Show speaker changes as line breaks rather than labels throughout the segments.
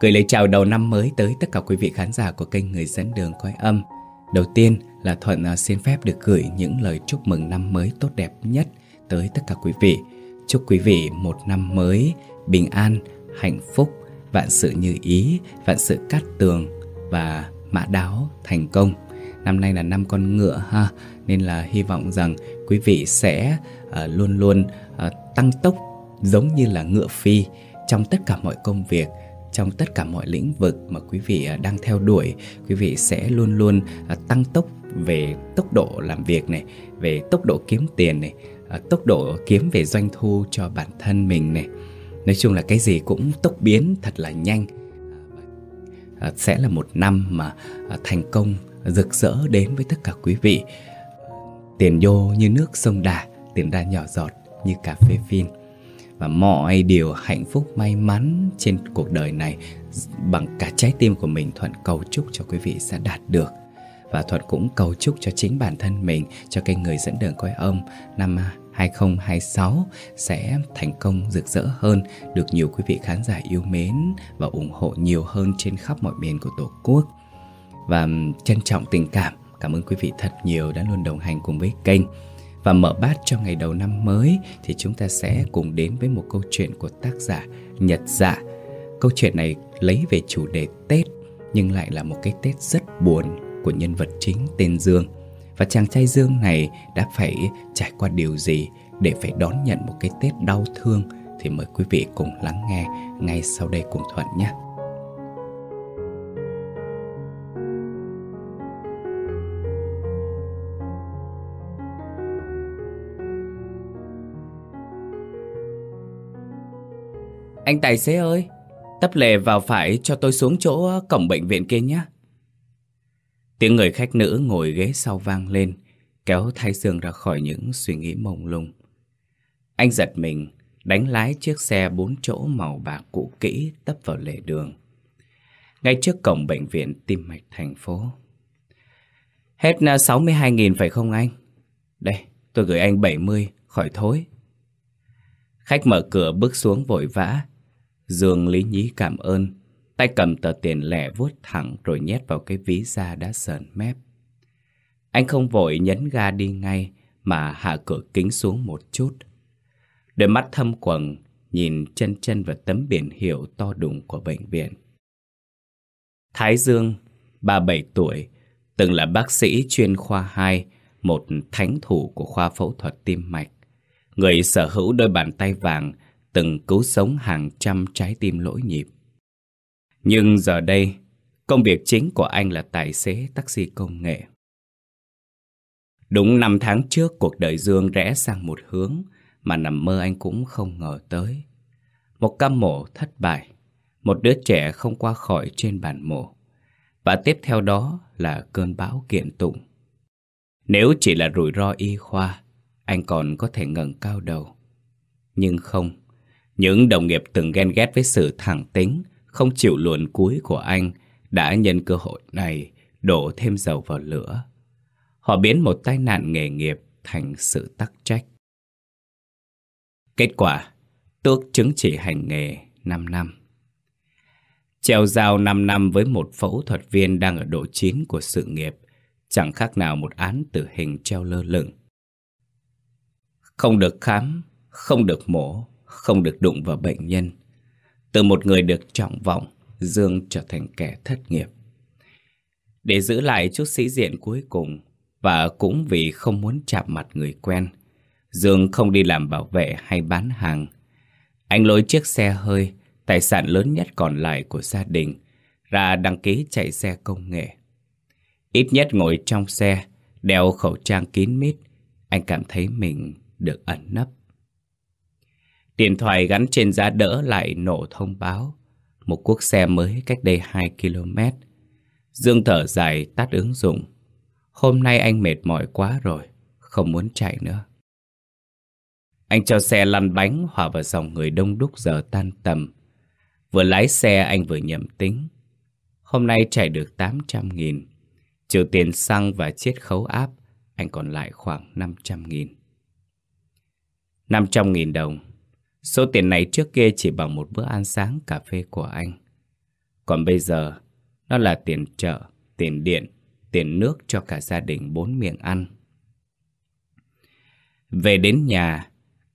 Gửi lời chào đầu năm mới tới tất cả quý vị khán giả của kênh Người dẫn đường coi âm. Đầu tiên là Thuận à, xin phép được gửi những lời chúc mừng năm mới tốt đẹp nhất tới tất cả quý vị. Chúc quý vị một năm mới bình an, hạnh phúc, vạn sự như ý, vạn sự cát tường và mã đáo thành công. Năm nay là năm con ngựa ha, nên là hy vọng rằng quý vị sẽ uh, luôn luôn uh, tăng tốc giống như là ngựa phi trong tất cả mọi công việc trong tất cả mọi lĩnh vực mà quý vị à, đang theo đuổi, quý vị sẽ luôn luôn à, tăng tốc về tốc độ làm việc này, về tốc độ kiếm tiền này à, tốc độ kiếm về doanh thu cho bản thân mình này. Nói chung là cái gì cũng tốc biến thật là nhanh. Sẽ là một năm mà thành công, rực rỡ đến với tất cả quý vị. Tiền vô như nước sông đà, tiền ra nhỏ giọt như cà phê phin và mọi điều hạnh phúc may mắn trên cuộc đời này bằng cả trái tim của mình thuận cầu chúc cho quý vị sẽ đạt được và thuận cũng cầu chúc cho chính bản thân mình cho kênh người dẫn đường coi âm năm 2026 sẽ thành công rực rỡ hơn, được nhiều quý vị khán giả yêu mến và ủng hộ nhiều hơn trên khắp mọi miền của Tổ quốc. Và trân trọng tình cảm, cảm ơn quý vị thật nhiều đã luôn đồng hành cùng với kênh. Và mở bát cho ngày đầu năm mới thì chúng ta sẽ cùng đến với một câu chuyện của tác giả Nhật Dạ. Câu chuyện này lấy về chủ đề Tết, nhưng lại là một cái Tết rất buồn của nhân vật chính tên Dương. Và chàng trai Dương này đã phải trải qua điều gì để phải đón nhận một cái Tết đau thương thì mời quý vị cùng lắng nghe ngay sau đây cùng Thuận nhé. Anh tài xế ơi, tấp lề vào phải cho tôi xuống chỗ cổng bệnh viện kia nhé. Tiếng người khách nữ ngồi ghế sau vang lên, kéo Thái Dương ra khỏi những suy nghĩ mông lung. Anh giật mình, đánh lái chiếc xe bốn chỗ màu bạc cũ kỹ tấp vào lề đường. Ngay trước cổng bệnh viện tim mạch thành phố. Hết à, 62.000 phải không anh? Đây, tôi gửi anh 70, khỏi thối. Khách mở cửa bước xuống vội vã, Dương lý nhí cảm ơn, tay cầm tờ tiền lẻ vuốt thẳng rồi nhét vào cái ví da đã sờn mép. Anh không vội nhấn ga đi ngay mà hạ cửa kính xuống một chút. Đôi mắt thâm quầng nhìn chân chân vào tấm biển hiệu to đùng của bệnh viện. Thái Dương, 37 tuổi, từng là bác sĩ chuyên khoa 2, một thánh thủ của khoa phẫu thuật tim mạch. Người sở hữu đôi bàn tay vàng từng cứu sống hàng trăm trái tim lỗi nhịp. Nhưng giờ đây, công việc chính của anh là tài xế taxi công nghệ. Đúng năm tháng trước, cuộc đời Dương rẽ sang một hướng mà nằm mơ anh cũng không ngờ tới. Một cam mổ thất bại, một đứa trẻ không qua khỏi trên bàn mổ. Và tiếp theo đó là cơn bão kiện tụng. Nếu chỉ là rủi ro y khoa, anh còn có thể ngẩng cao đầu. Nhưng không, những đồng nghiệp từng ghen ghét với sự thẳng tính, không chịu luồn cuối của anh đã nhân cơ hội này đổ thêm dầu vào lửa. Họ biến một tai nạn nghề nghiệp thành sự tắc trách. Kết quả, tước chứng chỉ hành nghề 5 năm. Treo dao 5 năm với một phẫu thuật viên đang ở độ chín của sự nghiệp, chẳng khác nào một án tử hình treo lơ lửng. Không được khám, không được mổ, không được đụng vào bệnh nhân. Từ một người được trọng vọng, Dương trở thành kẻ thất nghiệp. Để giữ lại chút sĩ diện cuối cùng, và cũng vì không muốn chạm mặt người quen, Dương không đi làm bảo vệ hay bán hàng. Anh lôi chiếc xe hơi, tài sản lớn nhất còn lại của gia đình, ra đăng ký chạy xe công nghệ. Ít nhất ngồi trong xe, đeo khẩu trang kín mít, anh cảm thấy mình được ẩn nấp. Điện thoại gắn trên giá đỡ lại nổ thông báo. Một cuốc xe mới cách đây 2 km. Dương thở dài tắt ứng dụng. Hôm nay anh mệt mỏi quá rồi, không muốn chạy nữa. Anh cho xe lăn bánh hòa vào dòng người đông đúc giờ tan tầm. Vừa lái xe anh vừa nhầm tính. Hôm nay chạy được 800 nghìn. Trừ tiền xăng và chiết khấu áp, anh còn lại khoảng 500 nghìn. 500 nghìn đồng Số tiền này trước kia chỉ bằng một bữa ăn sáng cà phê của anh. Còn bây giờ, nó là tiền chợ, tiền điện, tiền nước cho cả gia đình bốn miệng ăn. Về đến nhà,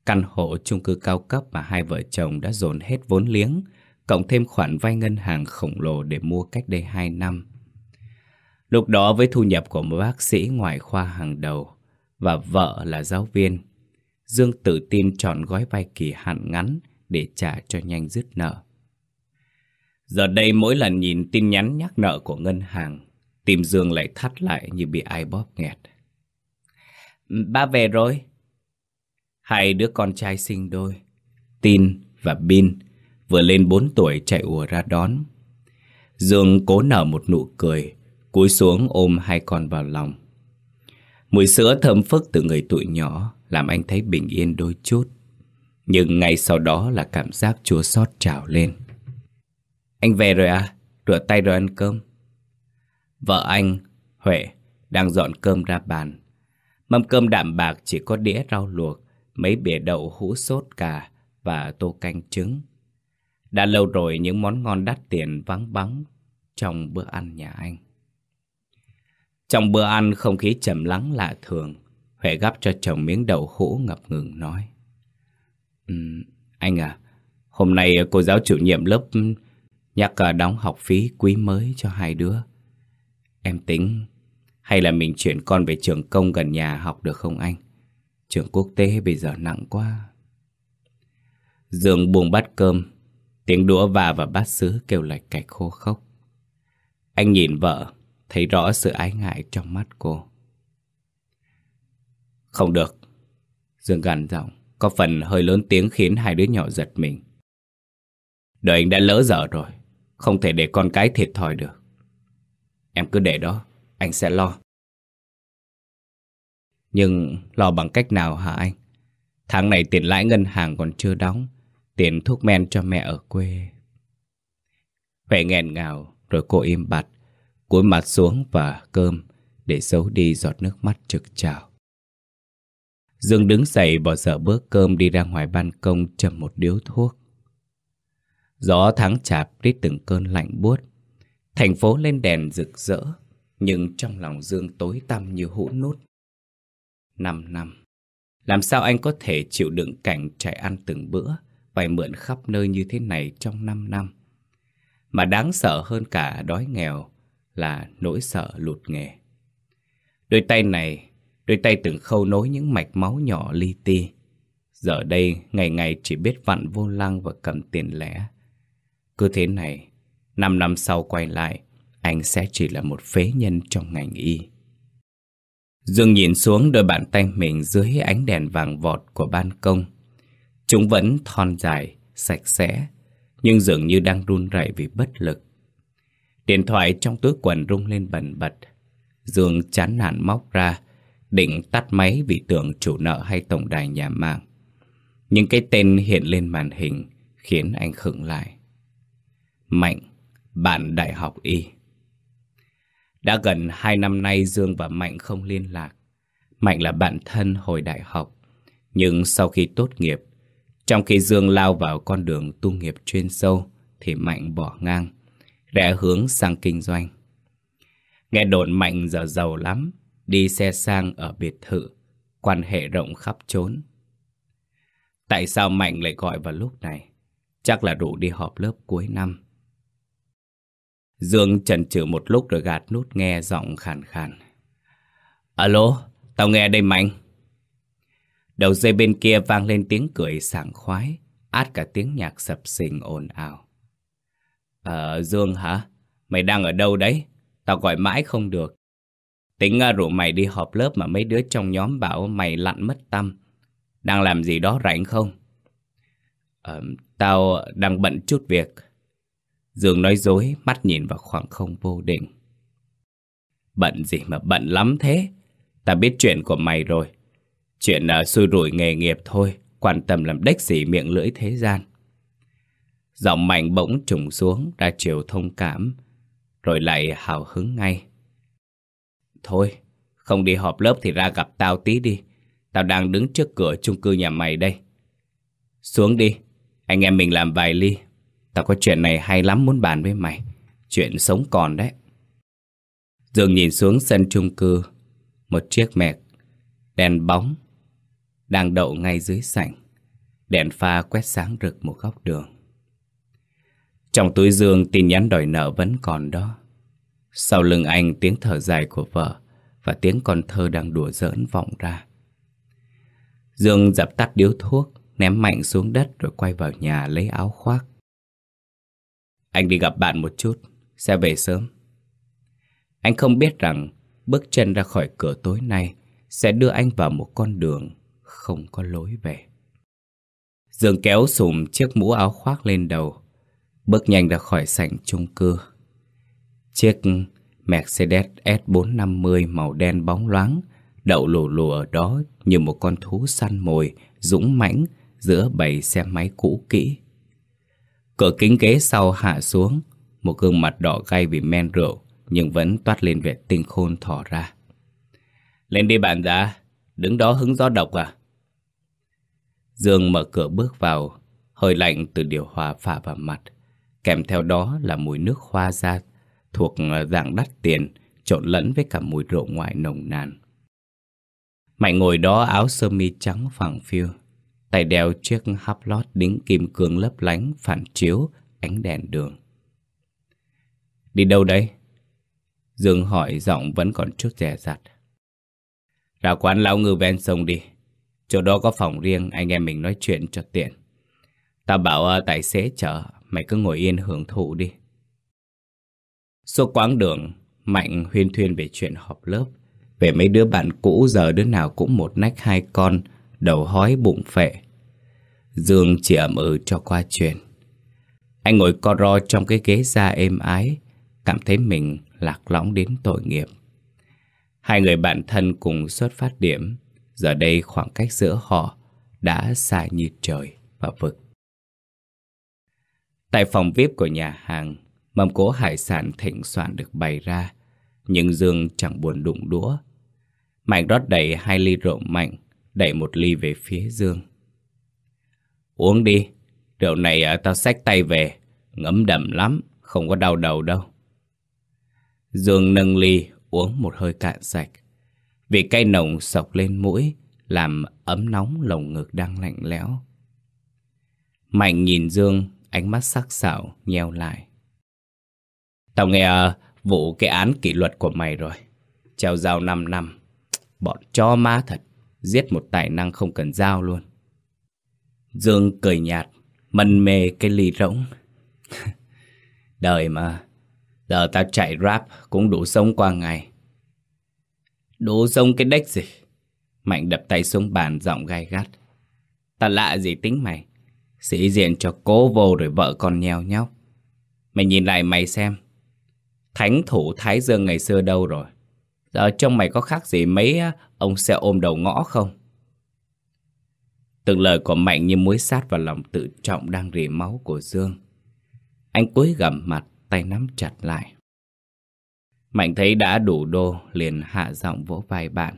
căn hộ chung cư cao cấp mà hai vợ chồng đã dồn hết vốn liếng, cộng thêm khoản vay ngân hàng khổng lồ để mua cách đây 2 năm. Lúc đó với thu nhập của một bác sĩ ngoại khoa hàng đầu và vợ là giáo viên, Dương tự tin chọn gói vay kỳ hạn ngắn để trả cho nhanh dứt nợ. Giờ đây mỗi lần nhìn tin nhắn nhắc nợ của ngân hàng, tim Dương lại thắt lại như bị ai bóp nghẹt. Ba về rồi. Hai đứa con trai sinh đôi, Tin và Bin, vừa lên 4 tuổi chạy ùa ra đón. Dương cố nở một nụ cười, cúi xuống ôm hai con vào lòng. Mùi sữa thơm phức từ người tụi nhỏ làm anh thấy bình yên đôi chút. Nhưng ngay sau đó là cảm giác chua xót trào lên. Anh về rồi à? Rửa tay rồi ăn cơm. Vợ anh, Huệ, đang dọn cơm ra bàn. Mâm cơm đạm bạc chỉ có đĩa rau luộc, mấy bìa đậu hũ sốt cà và tô canh trứng. Đã lâu rồi những món ngon đắt tiền vắng bóng trong bữa ăn nhà anh. Trong bữa ăn không khí trầm lắng lạ thường, Huệ gắp cho chồng miếng đậu hũ ngập ngừng nói. Um, anh à, hôm nay cô giáo chủ nhiệm lớp nhắc à, đóng học phí quý mới cho hai đứa. Em tính hay là mình chuyển con về trường công gần nhà học được không anh? Trường quốc tế bây giờ nặng quá. Dương buông bát cơm, tiếng đũa va và bát sứ kêu lạch cạch khô khốc. Anh nhìn vợ, thấy rõ sự ái ngại trong mắt cô. Không được. Dương gằn giọng, có phần hơi lớn tiếng khiến hai đứa nhỏ giật mình. Đời anh đã lỡ dở rồi, không thể để con cái thiệt thòi được. Em cứ để đó, anh sẽ lo. Nhưng lo bằng cách nào hả anh? Tháng này tiền lãi ngân hàng còn chưa đóng, tiền thuốc men cho mẹ ở quê. Huệ nghẹn ngào, rồi cô im bặt, cúi mặt xuống và cơm để giấu đi giọt nước mắt trực trào. Dương đứng dậy bỏ dở bữa cơm đi ra ngoài ban công châm một điếu thuốc. Gió tháng chạp rít từng cơn lạnh buốt. Thành phố lên đèn rực rỡ, nhưng trong lòng Dương tối tăm như hũ nút. Năm năm, làm sao anh có thể chịu đựng cảnh chạy ăn từng bữa, vay mượn khắp nơi như thế này trong năm năm? Mà đáng sợ hơn cả đói nghèo là nỗi sợ lụt nghề. Đôi tay này Đôi tay từng khâu nối những mạch máu nhỏ li ti. Giờ đây ngày ngày chỉ biết vặn vô lăng và cầm tiền lẻ. Cứ thế này Năm năm sau quay lại Anh sẽ chỉ là một phế nhân trong ngành y Dương nhìn xuống đôi bàn tay mình dưới ánh đèn vàng vọt của ban công. Chúng vẫn thon dài, sạch sẽ Nhưng dường như đang run rẩy vì bất lực. Điện thoại trong túi quần rung lên bần bật. Dương chán nản móc ra Định tắt máy vì tưởng chủ nợ hay tổng đài nhà mạng. Nhưng cái tên hiện lên màn hình Khiến anh khựng lại. Mạnh, bạn đại học Y. Đã gần hai năm nay Dương và Mạnh không liên lạc. Mạnh là bạn thân hồi đại học. Nhưng sau khi tốt nghiệp Trong khi Dương lao vào con đường tu nghiệp chuyên sâu Thì Mạnh bỏ ngang Rẽ hướng sang kinh doanh. Nghe đồn Mạnh giờ giàu lắm đi xe sang ở biệt thự, quan hệ rộng khắp trốn. Tại sao Mạnh lại gọi vào lúc này? Chắc là đủ đi họp lớp cuối năm. Dương chần chừ một lúc rồi gạt nút nghe giọng khàn khàn. Alo, tao nghe đây Mạnh. Đầu dây bên kia vang lên tiếng cười sảng khoái, át cả tiếng nhạc sập sình ồn ào. Ờ, Dương hả? Mày đang ở đâu đấy? Tao gọi mãi không được. Tính rủ mày đi họp lớp mà mấy đứa trong nhóm bảo mày lặn mất tâm. Đang làm gì đó rảnh không? Ờ, tao đang bận chút việc. Dương nói dối, mắt nhìn vào khoảng không vô định. Bận gì mà bận lắm thế? Ta biết chuyện của mày rồi. Chuyện uh, xui rủi nghề nghiệp thôi, quan tâm làm đếch gì miệng lưỡi thế gian. Giọng mạnh bỗng trùng xuống, ra chiều thông cảm, rồi lại hào hứng ngay. Thôi, không đi họp lớp thì ra gặp tao tí đi. Tao đang đứng trước cửa chung cư nhà mày đây. Xuống đi, anh em mình làm vài ly. Tao có chuyện này hay lắm muốn bàn với mày. Chuyện sống còn đấy. Dương nhìn xuống sân chung cư. Một chiếc mẹt, đèn bóng, đang đậu ngay dưới sảnh. Đèn pha quét sáng rực một góc đường. Trong túi Dương tin nhắn đòi nợ vẫn còn đó. Sau lưng anh tiếng thở dài của vợ và tiếng con thơ đang đùa giỡn vọng ra. Dương dập tắt điếu thuốc, ném mạnh xuống đất rồi quay vào nhà lấy áo khoác. Anh đi gặp bạn một chút, sẽ về sớm. Anh không biết rằng bước chân ra khỏi cửa tối nay sẽ đưa anh vào một con đường không có lối về. Dương kéo sùm chiếc mũ áo khoác lên đầu, bước nhanh ra khỏi sảnh chung cư. Chiếc Mercedes S450 màu đen bóng loáng đậu lù lù ở đó như một con thú săn mồi dũng mãnh giữa bầy xe máy cũ kỹ. Cửa kính ghế sau hạ xuống, một gương mặt đỏ gay vì men rượu nhưng vẫn toát lên vẻ tinh khôn thỏ ra. Lên đi bạn già, đứng đó hứng gió độc à? Dương mở cửa bước vào, hơi lạnh từ điều hòa phả vào mặt. Kèm theo đó là mùi nước hoa da thuộc ờ, dạng đắt tiền, trộn lẫn với cả mùi rượu ngoại nồng nàn. Mạnh ngồi đó áo sơ mi trắng phẳng phiu, tay đeo chiếc hấp lót đính kim cương lấp lánh phản chiếu ánh đèn đường. Đi đâu đấy? Dương hỏi giọng vẫn còn chút dè dặt. Ra quán lão ngư ven sông đi. Chỗ đó có phòng riêng, anh em mình nói chuyện cho tiện. Tao bảo ờ, tài xế chở, mày cứ ngồi yên hưởng thụ đi. Suốt quãng đường, Mạnh huyên thuyên về chuyện họp lớp. Về mấy đứa bạn cũ giờ đứa nào cũng một nách hai con, đầu hói bụng phệ. Dương chỉ ẩm ừ cho qua chuyện. Anh ngồi co ro trong cái ghế da êm ái, cảm thấy mình lạc lõng đến tội nghiệp. Hai người bạn thân cùng xuất phát điểm, giờ đây khoảng cách giữa họ đã xa như trời và vực. Tại phòng VIP của nhà hàng, mâm cỗ hải sản thịnh soạn được bày ra, nhưng Dương chẳng buồn đụng đũa. Mạnh rót đầy hai ly rượu mạnh, đẩy một ly về phía Dương. Uống đi, rượu này à, tao xách tay về, ngấm đậm lắm, không có đau đầu đâu. Dương nâng ly uống một hơi cạn sạch. Vì cay nồng sọc lên mũi, làm ấm nóng lồng ngực đang lạnh lẽo. Mạnh nhìn Dương, ánh mắt sắc sảo, nheo lại. Tao nghe ờ, vụ cái án kỷ luật của mày rồi. Treo dao 5 năm. Bọn cho má thật. Giết một tài năng không cần dao luôn. Dương cười nhạt, mân mê cái ly rỗng. Đời mà, giờ tao chạy rap cũng đủ sống qua ngày. Đủ sống cái đếch gì? Mạnh đập tay xuống bàn giọng gai gắt. Ta lạ gì tính mày? Sĩ diện cho cố vô rồi vợ con nheo nhóc. Mày nhìn lại mày xem. Thánh thủ Thái Dương ngày xưa đâu rồi? Giờ trông mày có khác gì mấy ông xe ôm đầu ngõ không? Từng lời của Mạnh như muối sát vào lòng tự trọng đang rỉ máu của Dương. Anh cúi gầm mặt, tay nắm chặt lại. Mạnh thấy đã đủ đô, liền hạ giọng vỗ vai bạn.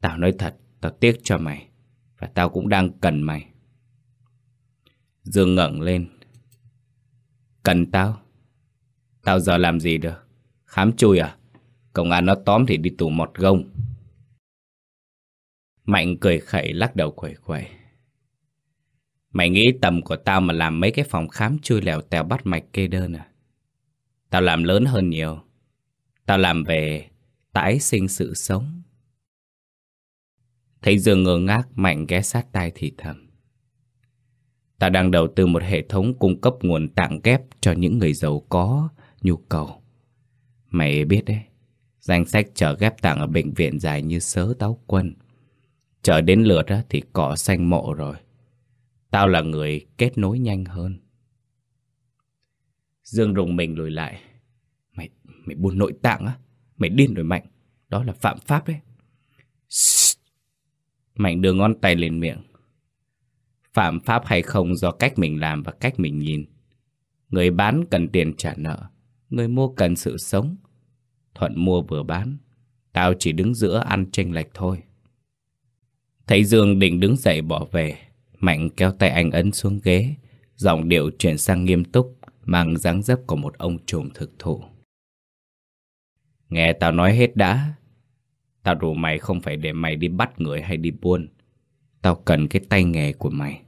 Tao nói thật, tao tiếc cho mày, và tao cũng đang cần mày. Dương ngẩng lên. Cần tao? Tao giờ làm gì được? Khám chui à? Công an nó tóm thì đi tù một gông. Mạnh cười khẩy, lắc đầu quẩy quẩy. Mày nghĩ tầm của tao mà làm mấy cái phòng khám chui lèo tèo bắt mạch kê đơn à? Tao làm lớn hơn nhiều. Tao làm về tái sinh sự sống. Thấy Dương ngơ ngác, Mạnh ghé sát tai thì thầm. Tao đang đầu tư một hệ thống cung cấp nguồn tạng ghép cho những người giàu có nhu cầu. Mày biết đấy, danh sách chờ ghép tạng ở bệnh viện dài như sớ táo quân. Chờ đến lượt thì cỏ xanh mộ rồi. Tao là người kết nối nhanh hơn. Dương rùng mình lùi lại. Mày mày buồn nội tạng á? Mày điên rồi Mạnh. Đó là phạm pháp đấy. Mạnh đưa ngón tay lên miệng. Phạm pháp hay không do cách mình làm và cách mình nhìn. Người bán cần tiền trả nợ. Người mua cần sự sống. Thuận mua vừa bán. Tao chỉ đứng giữa ăn tranh lệch thôi. Thấy Dương định đứng dậy bỏ về. Mạnh kéo tay anh ấn xuống ghế. Giọng điệu chuyển sang nghiêm túc, Mang dáng dấp của một ông trùm thực thụ Nghe tao nói hết đã Tao rủ mày không phải để mày đi bắt người hay đi buôn Tao cần cái tay nghề của mày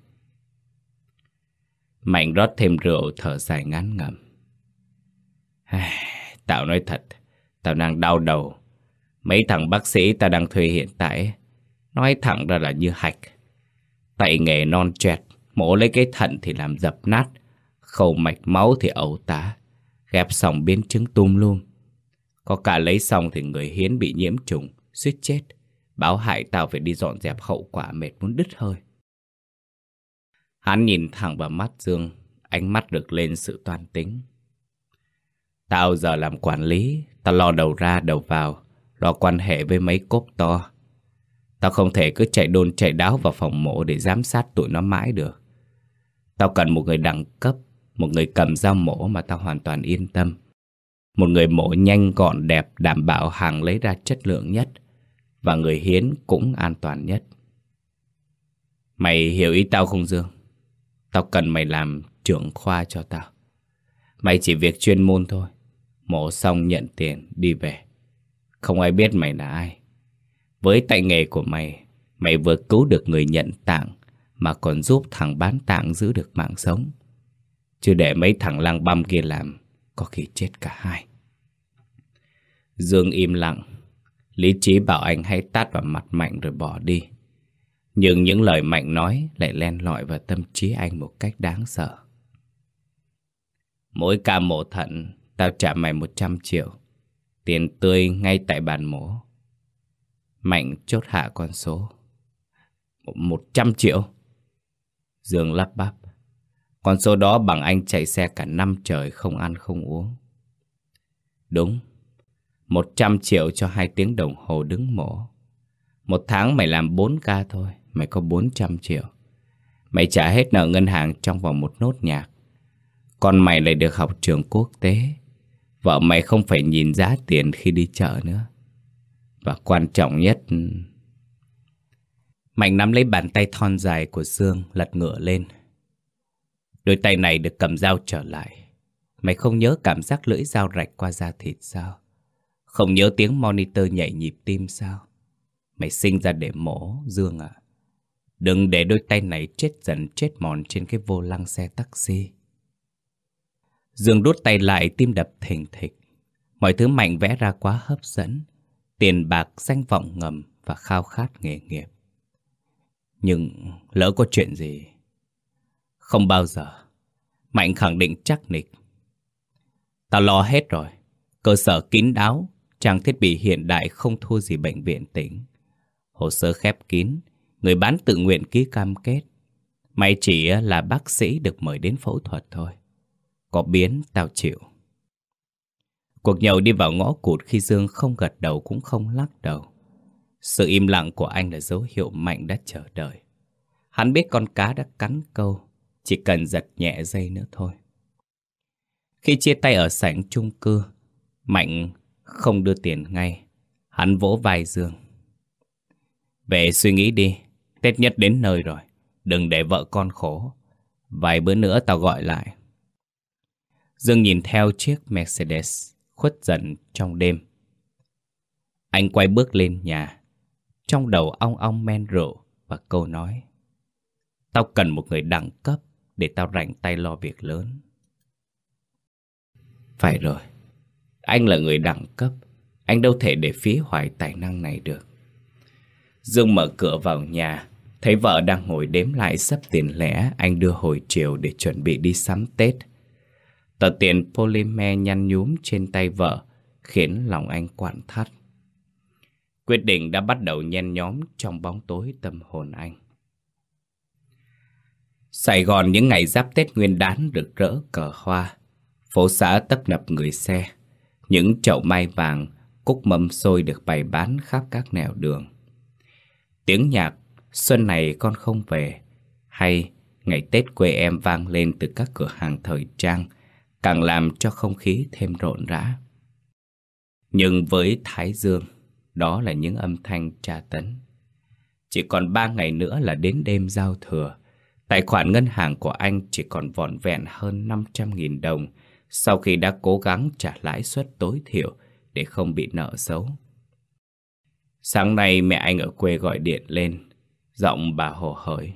Mạnh rót thêm rượu thở dài ngán ngẩm Tao nói thật, Tao đang đau đầu. Mấy thằng bác sĩ tao đang thuê hiện tại, Nói thẳng ra là như hạch. Tay nghề non chẹt Mổ lấy cái thận thì làm dập nát, Khâu mạch máu thì ẩu tá Ghép xong biến chứng tum luôn. Có cả lấy xong thì người hiến bị nhiễm trùng, Suýt chết. Báo hại tao phải đi dọn dẹp hậu quả mệt muốn đứt hơi. Hắn nhìn thẳng vào mắt Dương, Ánh mắt được lên sự toan tính. Tao giờ làm quản lý, Tao lo đầu ra đầu vào, Lo quan hệ với mấy cốp to. Tao không thể cứ chạy đôn chạy đáo vào phòng mổ Để giám sát tụi nó mãi được. Tao cần một người đẳng cấp, Một người cầm dao mổ mà tao hoàn toàn yên tâm. Một người mổ nhanh gọn đẹp Đảm bảo hàng lấy ra chất lượng nhất Và người hiến cũng an toàn nhất. Mày hiểu ý tao không Dương? Tao cần mày làm trưởng khoa cho tao. Mày chỉ việc chuyên môn thôi. Mổ xong nhận tiền, đi về. Không ai biết mày là ai. Với tay nghề của mày Mày vừa cứu được người nhận tạng Mà còn giúp thằng bán tạng giữ được mạng sống. Chứ để mấy thằng lang băm kia làm, Có khi chết cả hai. Dương im lặng. Lý trí bảo anh hãy tát vào mặt Mạnh rồi bỏ đi. Nhưng những lời Mạnh nói lại len lỏi vào tâm trí anh một cách đáng sợ. Mỗi ca mổ thận Tao trả mày 100 triệu. Tiền tươi ngay tại bàn mổ. Mạnh chốt hạ con số. 100 triệu. Dương lắp bắp. Con số đó bằng anh chạy xe cả năm trời không ăn không uống. Đúng. 100 triệu cho hai tiếng đồng hồ đứng mổ. Một tháng mày làm 4 ca thôi. Mày có 400 triệu. Mày trả hết nợ ngân hàng trong vòng một nốt nhạc. Còn mày lại được học trường quốc tế. Vợ mày không phải nhìn giá tiền khi đi chợ nữa. Và quan trọng nhất Mạnh nắm lấy bàn tay thon dài của Dương lật ngựa lên. Đôi tay này được cầm dao trở lại. Mày không nhớ cảm giác lưỡi dao rạch qua da thịt sao? Không nhớ tiếng monitor nhảy nhịp tim sao? Mày sinh ra để mổ, Dương à Đừng để đôi tay này chết dần chết mòn trên cái vô lăng xe taxi. Dương đút tay lại tim đập thình thịch. Mọi thứ mạnh vẽ ra quá hấp dẫn. Tiền bạc, danh vọng ngầm và khao khát nghề nghiệp. Nhưng lỡ có chuyện gì? Không bao giờ. Mạnh khẳng định chắc nịch. Tao lo hết rồi. Cơ sở kín đáo, trang thiết bị hiện đại không thua gì bệnh viện tỉnh. Hồ sơ khép kín, người bán tự nguyện ký cam kết. may chỉ là bác sĩ được mời đến phẫu thuật thôi. Có biến, tao chịu. Cuộc nhậu đi vào ngõ cụt khi Dương không gật đầu cũng không lắc đầu. Sự im lặng của anh là dấu hiệu Mạnh đã chờ đợi. Hắn biết con cá đã cắn câu, Chỉ cần giật nhẹ dây nữa thôi. Khi chia tay ở sảnh chung cư, Mạnh không đưa tiền ngay. Hắn vỗ vai Dương. Về suy nghĩ đi, Tết nhất đến nơi rồi, Đừng để vợ con khổ. Vài bữa nữa tao gọi lại. Dương nhìn theo chiếc Mercedes khuất dần trong đêm. Anh quay bước lên nhà. Trong đầu ong ong men rượu và câu nói. Tao cần một người đẳng cấp để tao rảnh tay lo việc lớn. Phải rồi. Anh là người đẳng cấp. Anh đâu thể để phí hoài tài năng này được. Dương mở cửa vào nhà. Thấy vợ đang ngồi đếm lại sắp tiền lẻ, anh đưa hồi chiều để chuẩn bị đi sắm Tết. Tờ tiền polymer nhăn nhúm trên tay vợ khiến lòng anh quặn thắt. Quyết định đã bắt đầu nhen nhóm trong bóng tối tâm hồn anh. Sài Gòn những ngày giáp Tết Nguyên đán rực rỡ cờ hoa, phố xã tấp nập người xe, những chậu mai vàng, cúc mâm xôi được bày bán khắp các nẻo đường. Tiếng nhạc Xuân này con không về hay ngày Tết quê em vang lên từ các cửa hàng thời trang càng làm cho không khí thêm rộn rã. Nhưng với Thái Dương, đó là những âm thanh tra tấn. Chỉ còn ba ngày nữa là đến đêm giao thừa, Tài khoản ngân hàng của anh chỉ còn vỏn vẹn hơn 500.000 đồng sau khi đã cố gắng trả lãi suất tối thiểu để không bị nợ xấu. Sáng nay mẹ anh ở quê gọi điện lên, giọng bà hồ hởi.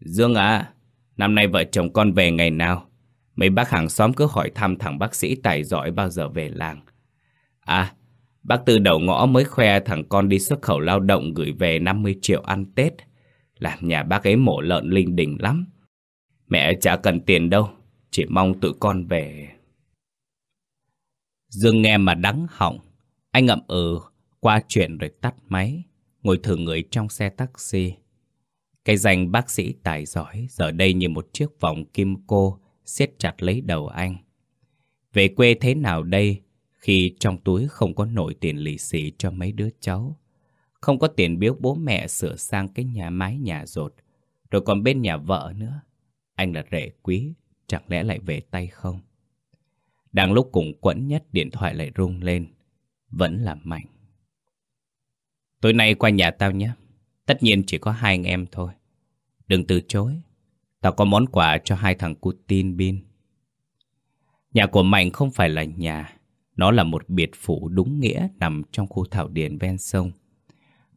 Dương à, năm nay vợ chồng con về ngày nào? Mấy bác hàng xóm cứ hỏi thăm thằng bác sĩ tài giỏi bao giờ về làng. À, bác từ đầu ngõ mới khoe thằng con đi xuất khẩu lao động gửi về 50 triệu ăn Tết. Làm nhà bác ấy mổ lợn linh đình lắm. Mẹ chả cần tiền đâu, chỉ mong tụi con về. Dương nghe mà đắng họng. Anh ngậm ừ, qua chuyện rồi tắt máy, ngồi thử người trong xe taxi. Cái danh bác sĩ tài giỏi giờ đây như một chiếc vòng kim cô siết chặt lấy đầu anh. Về quê thế nào đây khi trong túi không có nổi tiền lì xì cho mấy đứa cháu? Không có tiền biếu bố mẹ sửa sang cái nhà mái nhà rột, rồi còn bên nhà vợ nữa. Anh là rể quý, chẳng lẽ lại về tay không? Đang lúc cùng quẫn nhất điện thoại lại rung lên, vẫn là mạnh. Tối nay qua nhà tao nhé. Tất nhiên chỉ có hai anh em thôi. Đừng từ chối. Tao có món quà cho hai thằng cu tin bin. Nhà của Mạnh không phải là nhà. Nó là một biệt phủ đúng nghĩa nằm trong khu thảo điền ven sông.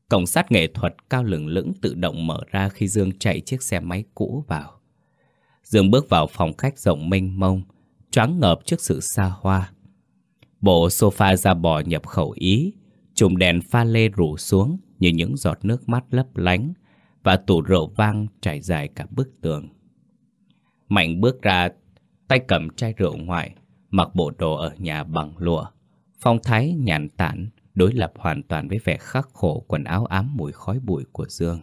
Cổng sắt nghệ thuật cao lửng lững tự động mở ra khi Dương chạy chiếc xe máy cũ vào. Dương bước vào phòng khách rộng mênh mông, choáng ngợp trước sự xa hoa. Bộ sofa da bò nhập khẩu Ý, chùm đèn pha lê rủ xuống như những giọt nước mắt lấp lánh và tủ rượu vang trải dài cả bức tường. Mạnh bước ra, tay cầm chai rượu ngoại, mặc bộ đồ ở nhà bằng lụa. Phong thái nhàn tản, đối lập hoàn toàn với vẻ khắc khổ quần áo ám mùi khói bụi của Dương.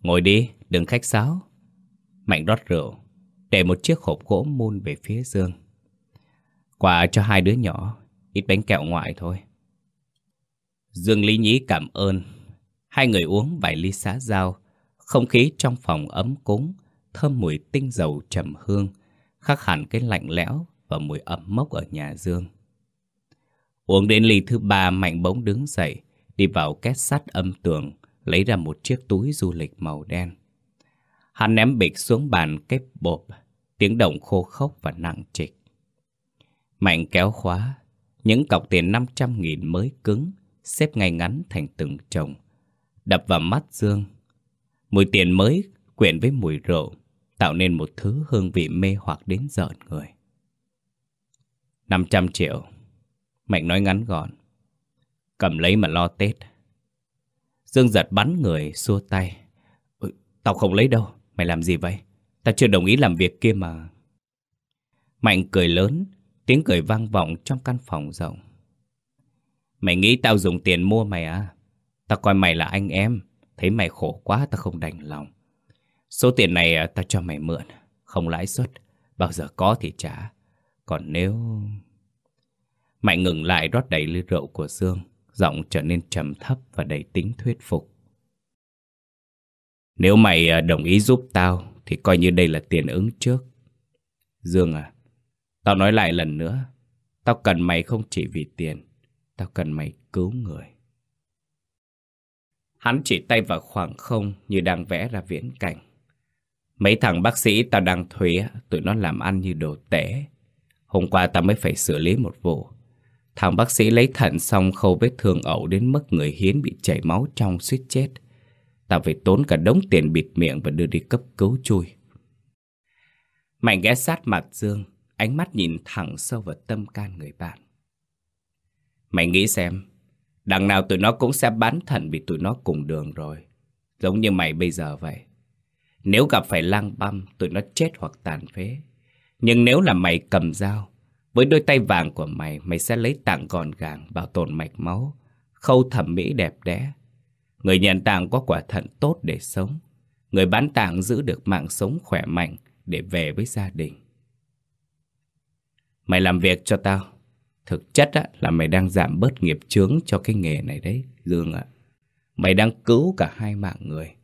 Ngồi đi, đừng khách sáo. Mạnh rót rượu, để một chiếc hộp gỗ mun về phía Dương. Quà cho hai đứa nhỏ, ít bánh kẹo ngoại thôi. Dương Lý Nhí cảm ơn. Hai người uống vài ly xá dao. Không khí trong phòng ấm cúng, thơm mùi tinh dầu trầm hương, khác hẳn cái lạnh lẽo và mùi ẩm mốc ở nhà Dương. Uống đến ly thứ ba Mạnh bỗng đứng dậy, đi vào két sắt âm tường, lấy ra một chiếc túi du lịch màu đen. Hắn ném bịch xuống bàn kép bộp, tiếng động khô khốc và nặng trịch. Mạnh kéo khóa, những cọc tiền 500 nghìn mới cứng, xếp ngay ngắn thành từng chồng, đập vào mắt Dương. Mùi tiền mới quyện với mùi rượu, tạo nên một thứ hương vị mê hoặc đến giận người. 500 triệu, Mạnh nói ngắn gọn. Cầm lấy mà lo Tết. Dương giật bắn người, xua tay. Ừ, tao không lấy đâu, mày làm gì vậy? Tao chưa đồng ý làm việc kia mà. Mạnh cười lớn, tiếng cười vang vọng trong căn phòng rộng. Mày nghĩ tao dùng tiền mua mày à? Ta coi mày là anh em, thấy mày khổ quá ta không đành lòng. Số tiền này à, ta cho mày mượn, không lãi suất, bao giờ có thì trả. Còn nếu... Mạnh ngừng lại rót đầy ly rượu của Dương, giọng trở nên trầm thấp và đầy tính thuyết phục. Nếu mày à, đồng ý giúp tao, thì coi như đây là tiền ứng trước. Dương à, tao nói lại lần nữa, tao cần mày không chỉ vì tiền, Tao cần mày cứu người. Hắn chỉ tay vào khoảng không như đang vẽ ra viễn cảnh. Mấy thằng bác sĩ tao đang thuê, tụi nó làm ăn như đồ tể. Hôm qua tao mới phải xử lý một vụ. Thằng bác sĩ lấy thận xong khâu vết thương ẩu đến mức người hiến bị chảy máu trong suýt chết. Tao phải tốn cả đống tiền bịt miệng và đưa đi cấp cứu chui. Mạnh ghé sát mặt Dương, ánh mắt nhìn thẳng sâu vào tâm can người bạn. Mày nghĩ xem, đằng nào tụi nó cũng sẽ bán thận vì tụi nó cùng đường rồi. Giống như mày bây giờ vậy. Nếu gặp phải lang băm, tụi nó chết hoặc tàn phế. Nhưng nếu là mày cầm dao, với đôi tay vàng của mày, mày sẽ lấy tạng gọn gàng, bảo tồn mạch máu, khâu thẩm mỹ đẹp đẽ. Người nhận tạng có quả thận tốt để sống. Người bán tạng giữ được mạng sống khỏe mạnh để về với gia đình. Mày làm việc cho tao. Thực chất á, là mày đang giảm bớt nghiệp chướng cho cái nghề này đấy, Dương ạ. Mày đang cứu cả hai mạng người.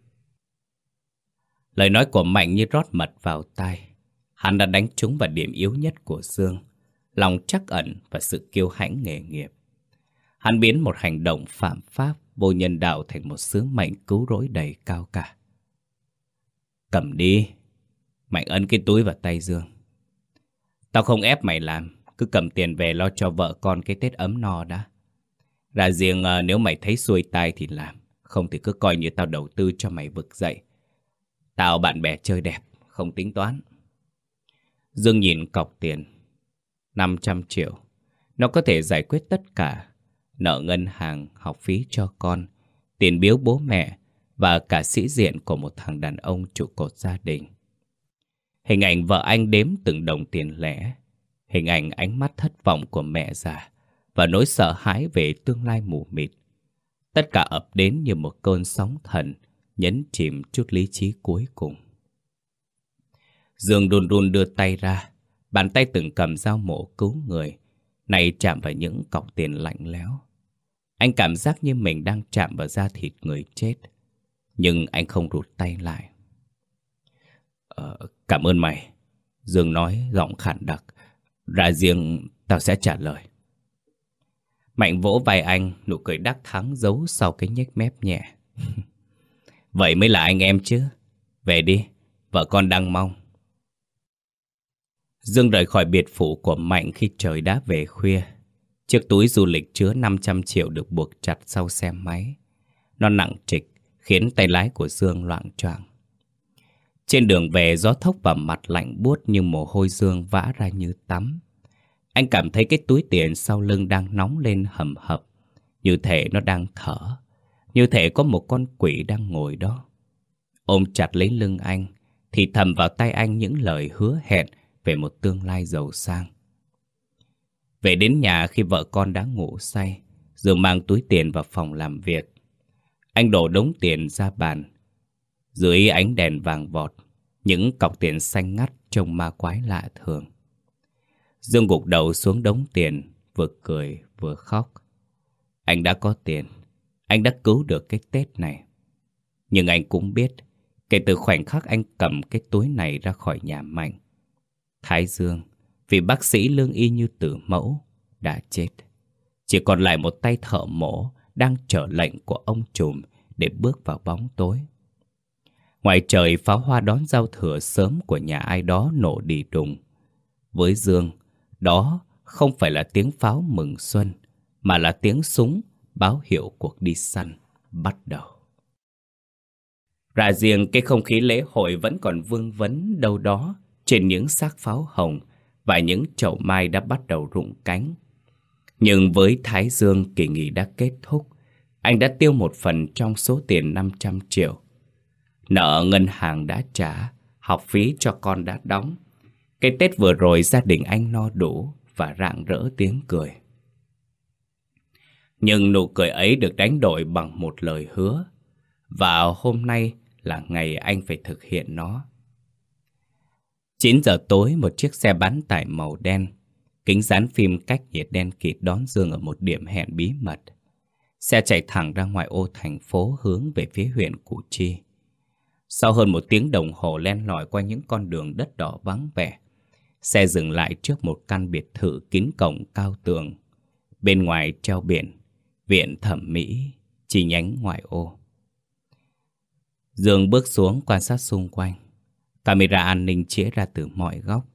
Lời nói của Mạnh như rót mật vào tai. Hắn đã đánh trúng vào điểm yếu nhất của Dương. Lòng chắc ẩn và sự kiêu hãnh nghề nghiệp. Hắn biến một hành động phạm pháp vô nhân đạo thành một sứ mệnh cứu rỗi đầy cao cả. Cầm đi. Mạnh ấn cái túi vào tay Dương. Tao không ép mày làm, cứ cầm tiền về lo cho vợ con cái Tết ấm no đã. Ra riêng ờ, nếu mày thấy xuôi tai thì làm, không thì cứ coi như tao đầu tư cho mày vực dậy. Tao bạn bè chơi đẹp, không tính toán. Dương nhìn cọc tiền. 500 triệu. Nó có thể giải quyết tất cả. Nợ ngân hàng, học phí cho con, tiền biếu bố mẹ và cả sĩ diện của một thằng đàn ông trụ cột gia đình. Hình ảnh vợ anh đếm từng đồng tiền lẻ. Hình ảnh ánh mắt thất vọng của mẹ già và nỗi sợ hãi về tương lai mù mịt. Tất cả ập đến như một cơn sóng thần, nhấn chìm chút lý trí cuối cùng. Dương đun đun đưa tay ra, bàn tay từng cầm dao mổ cứu người, này chạm vào những cọc tiền lạnh lẽo. Anh cảm giác như mình đang chạm vào da thịt người chết, nhưng anh không rụt tay lại. Ờ, cảm ơn mày, Dương nói giọng khản đặc. Ra riêng tao sẽ trả lời. Mạnh vỗ vai anh, nụ cười đắc thắng giấu sau cái nhếch mép nhẹ. Vậy mới là anh em chứ. Về đi, vợ con đang mong. Dương rời khỏi biệt phủ của Mạnh khi trời đã về khuya. Chiếc túi du lịch chứa 500 triệu được buộc chặt sau xe máy. Nó nặng trịch, khiến tay lái của Dương loạn choạng. Trên đường về gió thốc vào mặt lạnh buốt như mồ hôi Dương vã ra như tắm. Anh cảm thấy cái túi tiền sau lưng đang nóng lên hầm hập, như thể nó đang thở, như thể có một con quỷ đang ngồi đó. Ôm chặt lấy lưng anh, thì thầm vào tay anh những lời hứa hẹn về một tương lai giàu sang. Về đến nhà khi vợ con đã ngủ say, rồi mang túi tiền vào phòng làm việc. Anh đổ đống tiền ra bàn. Dưới ánh đèn vàng vọt, những cọc tiền xanh ngắt trông ma quái lạ thường. Dương gục đầu xuống đống tiền, vừa cười vừa khóc. Anh đã có tiền, anh đã cứu được cái Tết này. Nhưng anh cũng biết, kể từ khoảnh khắc anh cầm cái túi này ra khỏi nhà Mạnh, Thái Dương, vì bác sĩ lương y như tử mẫu, đã chết. Chỉ còn lại một tay thợ mổ đang chờ lệnh của ông trùm để bước vào bóng tối. Ngoài trời pháo hoa đón giao thừa sớm của nhà ai đó nổ đi đùng. Với Dương, đó không phải là tiếng pháo mừng xuân, mà là tiếng súng báo hiệu cuộc đi săn bắt đầu. Ra riêng cái không khí lễ hội vẫn còn vương vấn đâu đó trên những xác pháo hồng và những chậu mai đã bắt đầu rụng cánh. Nhưng với Thái Dương kỳ nghỉ đã kết thúc, anh đã tiêu một phần trong số tiền 500 triệu. Nợ ngân hàng đã trả, học phí cho con đã đóng. Cái Tết vừa rồi gia đình anh no đủ và rạng rỡ tiếng cười. Nhưng nụ cười ấy được đánh đổi bằng một lời hứa. Và hôm nay là ngày anh phải thực hiện nó. 9 giờ tối một chiếc xe bán tải màu đen Kính dán phim cách nhiệt đen kịt đón Dương ở một điểm hẹn bí mật Xe chạy thẳng ra ngoài ô thành phố hướng về phía huyện Củ Chi sau hơn một tiếng đồng hồ len lỏi qua những con đường đất đỏ vắng vẻ Xe dừng lại trước một căn biệt thự kín cổng cao tường Bên ngoài treo biển Viện thẩm mỹ Chi nhánh ngoại ô Dương bước xuống quan sát xung quanh Camera an ninh chĩa ra từ mọi góc.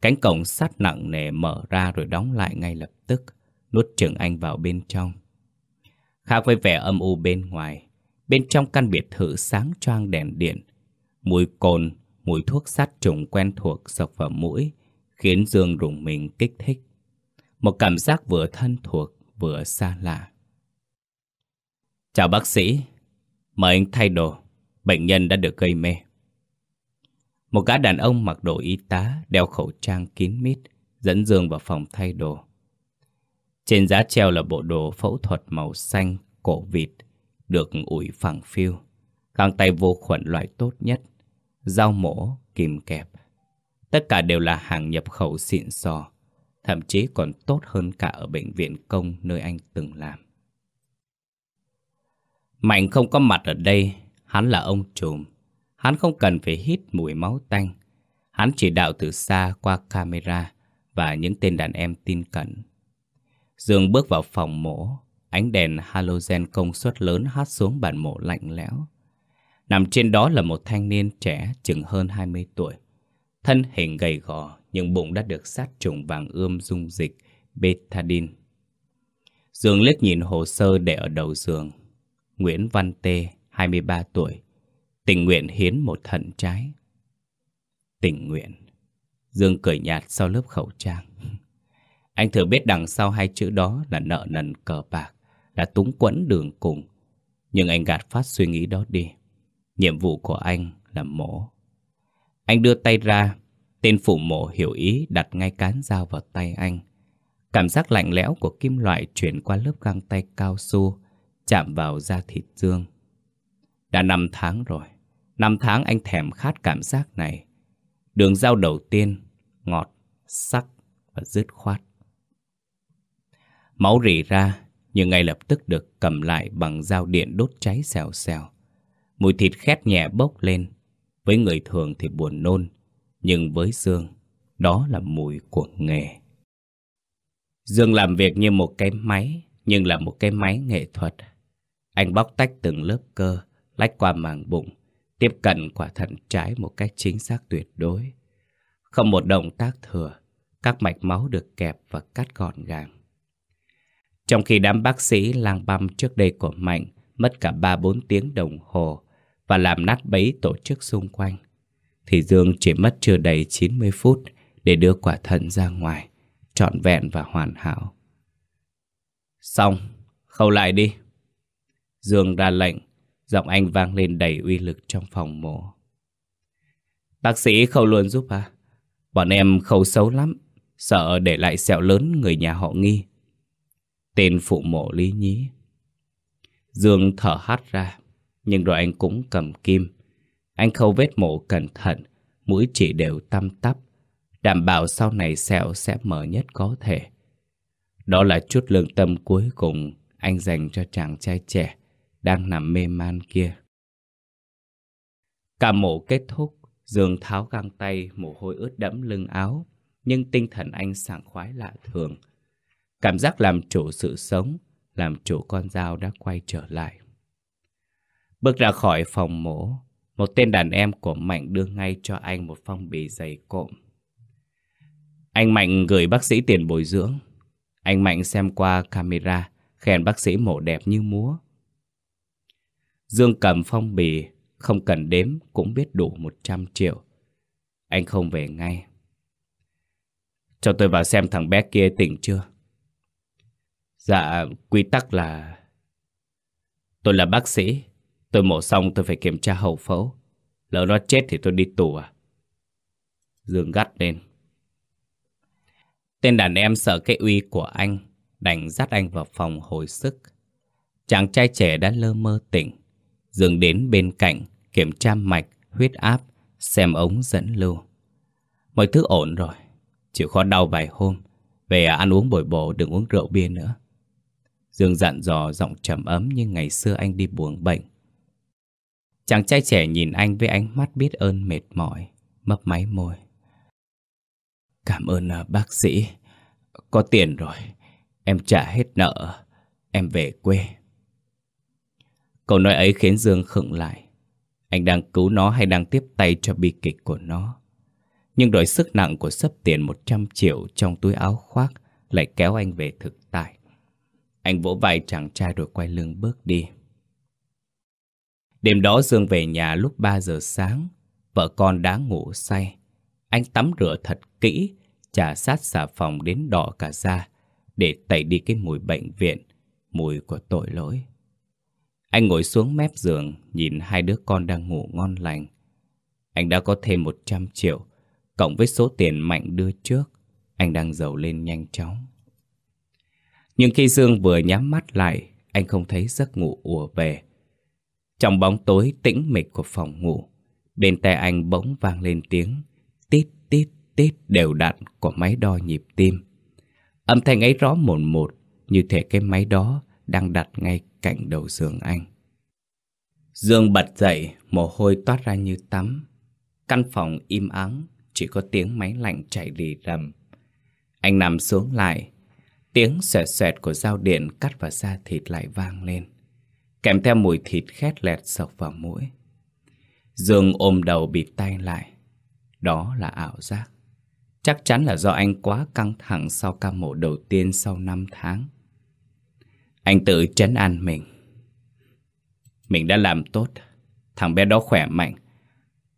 Cánh cổng sắt nặng nề mở ra rồi đóng lại ngay lập tức, nuốt chừng anh vào bên trong. Khác với vẻ âm u bên ngoài, bên trong căn biệt thự sáng choang đèn điện, mùi cồn, mùi thuốc sát trùng quen thuộc sộc vào mũi, khiến Dương rùng mình kích thích. Một cảm giác vừa thân thuộc, vừa xa lạ. Chào bác sĩ, mời anh thay đồ, bệnh nhân đã được gây mê. Một gã đàn ông mặc đồ y tá, đeo khẩu trang kín mít, dẫn Dương vào phòng thay đồ. Trên giá treo là bộ đồ phẫu thuật màu xanh, cổ vịt, được ủi phẳng phiu. Găng tay vô khuẩn loại tốt nhất, dao mổ, kìm kẹp. Tất cả đều là hàng nhập khẩu xịn sò, thậm chí còn tốt hơn cả ở bệnh viện công nơi anh từng làm. Mạnh không có mặt ở đây, hắn là ông trùm. Hắn không cần phải hít mùi máu tanh. Hắn chỉ đạo từ xa qua camera và những tên đàn em tin cẩn. Dương bước vào phòng mổ, ánh đèn halogen công suất lớn hát xuống bàn mổ lạnh lẽo. Nằm trên đó là một thanh niên trẻ chừng hơn 20 tuổi. Thân hình gầy gò nhưng bụng đã được sát trùng vàng ươm dung dịch betadine. Dương liếc nhìn hồ sơ để ở đầu giường. Nguyễn Văn Tê, 23 tuổi, tình nguyện hiến một thận trái. Tình nguyện. Dương cười nhạt sau lớp khẩu trang. Anh thừa biết đằng sau hai chữ đó là nợ nần cờ bạc, đã túng quẫn đường cùng. Nhưng anh gạt phát suy nghĩ đó đi. Nhiệm vụ của anh là mổ. Anh đưa tay ra, tên phụ mổ hiểu ý đặt ngay cán dao vào tay anh. Cảm giác lạnh lẽo của kim loại chuyển qua lớp găng tay cao su, chạm vào da thịt Dương. Đã năm tháng rồi, năm tháng anh thèm khát cảm giác này. Đường dao đầu tiên, ngọt, sắc và dứt khoát. Máu rỉ ra, nhưng ngay lập tức được cầm lại bằng dao điện đốt cháy xèo xèo. Mùi thịt khét nhẹ bốc lên. Với người thường thì buồn nôn, nhưng với Dương, đó là mùi của nghề. Dương làm việc như một cái máy, nhưng là một cái máy nghệ thuật. Anh bóc tách từng lớp cơ, lách qua màng bụng, tiếp cận quả thận trái một cách chính xác tuyệt đối. Không một động tác thừa, các mạch máu được kẹp và cắt gọn gàng. Trong khi đám bác sĩ lang băm trước đây của Mạnh mất cả 3-4 tiếng đồng hồ và làm nát bấy tổ chức xung quanh, thì Dương chỉ mất chưa đầy 90 phút để đưa quả thận ra ngoài, trọn vẹn và hoàn hảo. Xong, khâu lại đi. Dương ra lệnh, giọng anh vang lên đầy uy lực trong phòng mổ. Bác sĩ khâu luôn giúp à? Bọn em khâu xấu lắm, sợ để lại sẹo lớn người nhà họ nghi. Tên phụ mộ lý nhí. Dương thở hắt ra, nhưng rồi anh cũng cầm kim. Anh khâu vết mổ cẩn thận, mũi chỉ đều tăm tắp, đảm bảo sau này sẹo sẽ mở nhất có thể. Đó là chút lương tâm cuối cùng anh dành cho chàng trai trẻ đang nằm mê man kia. Cả mổ kết thúc, Dương tháo găng tay, mồ hôi ướt đẫm lưng áo, nhưng tinh thần anh sảng khoái lạ thường. Cảm giác làm chủ sự sống, làm chủ con dao đã quay trở lại. Bước ra khỏi phòng mổ, một tên đàn em của Mạnh đưa ngay cho anh một phong bì dày cộm. Anh Mạnh gửi bác sĩ tiền bồi dưỡng. Anh Mạnh xem qua camera, khen bác sĩ mổ đẹp như múa. Dương cầm phong bì, không cần đếm cũng biết đủ 100 triệu. Anh không về ngay. Cho tôi vào xem thằng bé kia tỉnh chưa? Dạ, quy tắc là... Tôi là bác sĩ. Tôi mổ xong tôi phải kiểm tra hậu phẫu. Lỡ nó chết thì tôi đi tù à? Dương gắt lên. Tên đàn em sợ cái uy của anh, đành dắt anh vào phòng hồi sức. Chàng trai trẻ đã lơ mơ tỉnh. Dương đến bên cạnh, kiểm tra mạch, huyết áp, xem ống dẫn lưu. Mọi thứ ổn rồi, chịu khó đau vài hôm. Về ăn uống bồi bổ, đừng uống rượu bia nữa. Dương dặn dò giọng trầm ấm như ngày xưa anh đi buồng bệnh. Chàng trai trẻ nhìn anh với ánh mắt biết ơn mệt mỏi, mấp máy môi. Cảm ơn à, bác sĩ. Có tiền rồi, em trả hết nợ, em về quê. Câu nói ấy khiến Dương khựng lại. Anh đang cứu nó hay đang tiếp tay cho bi kịch của nó? Nhưng đổi sức nặng của sấp tiền 100 triệu trong túi áo khoác lại kéo anh về thực tại. Anh vỗ vai chàng trai rồi quay lưng bước đi. Đêm đó Dương về nhà lúc 3 giờ sáng. Vợ con đã ngủ say. Anh tắm rửa thật kỹ, trà sát xà phòng đến đỏ cả da để tẩy đi cái mùi bệnh viện, mùi của tội lỗi. Anh ngồi xuống mép giường, nhìn hai đứa con đang ngủ ngon lành. Anh đã có thêm 100 triệu, cộng với số tiền Mạnh đưa trước, anh đang giàu lên nhanh chóng. Nhưng khi Dương vừa nhắm mắt lại, anh không thấy giấc ngủ ùa về. Trong bóng tối tĩnh mịch của phòng ngủ, bên tai anh bỗng vang lên tiếng tít tít tít đều đặn của máy đo nhịp tim. Âm thanh ấy rõ mồn một, như thể cái máy đó đang đặt ngay cạnh đầu giường anh. Dương bật dậy, mồ hôi toát ra như tắm. Căn phòng im ắng, chỉ có tiếng máy lạnh chạy rì rầm. Anh nằm xuống lại, Tiếng sẹt sẹt của dao điện cắt vào da thịt lại vang lên Kèm theo mùi thịt khét lẹt sộc vào mũi Dương ôm đầu bịt tay lại. Đó là ảo giác. Chắc chắn là do anh quá căng thẳng sau ca mổ đầu tiên sau 5 tháng. Anh tự trấn an mình. Mình đã làm tốt. Thằng bé đó khỏe mạnh.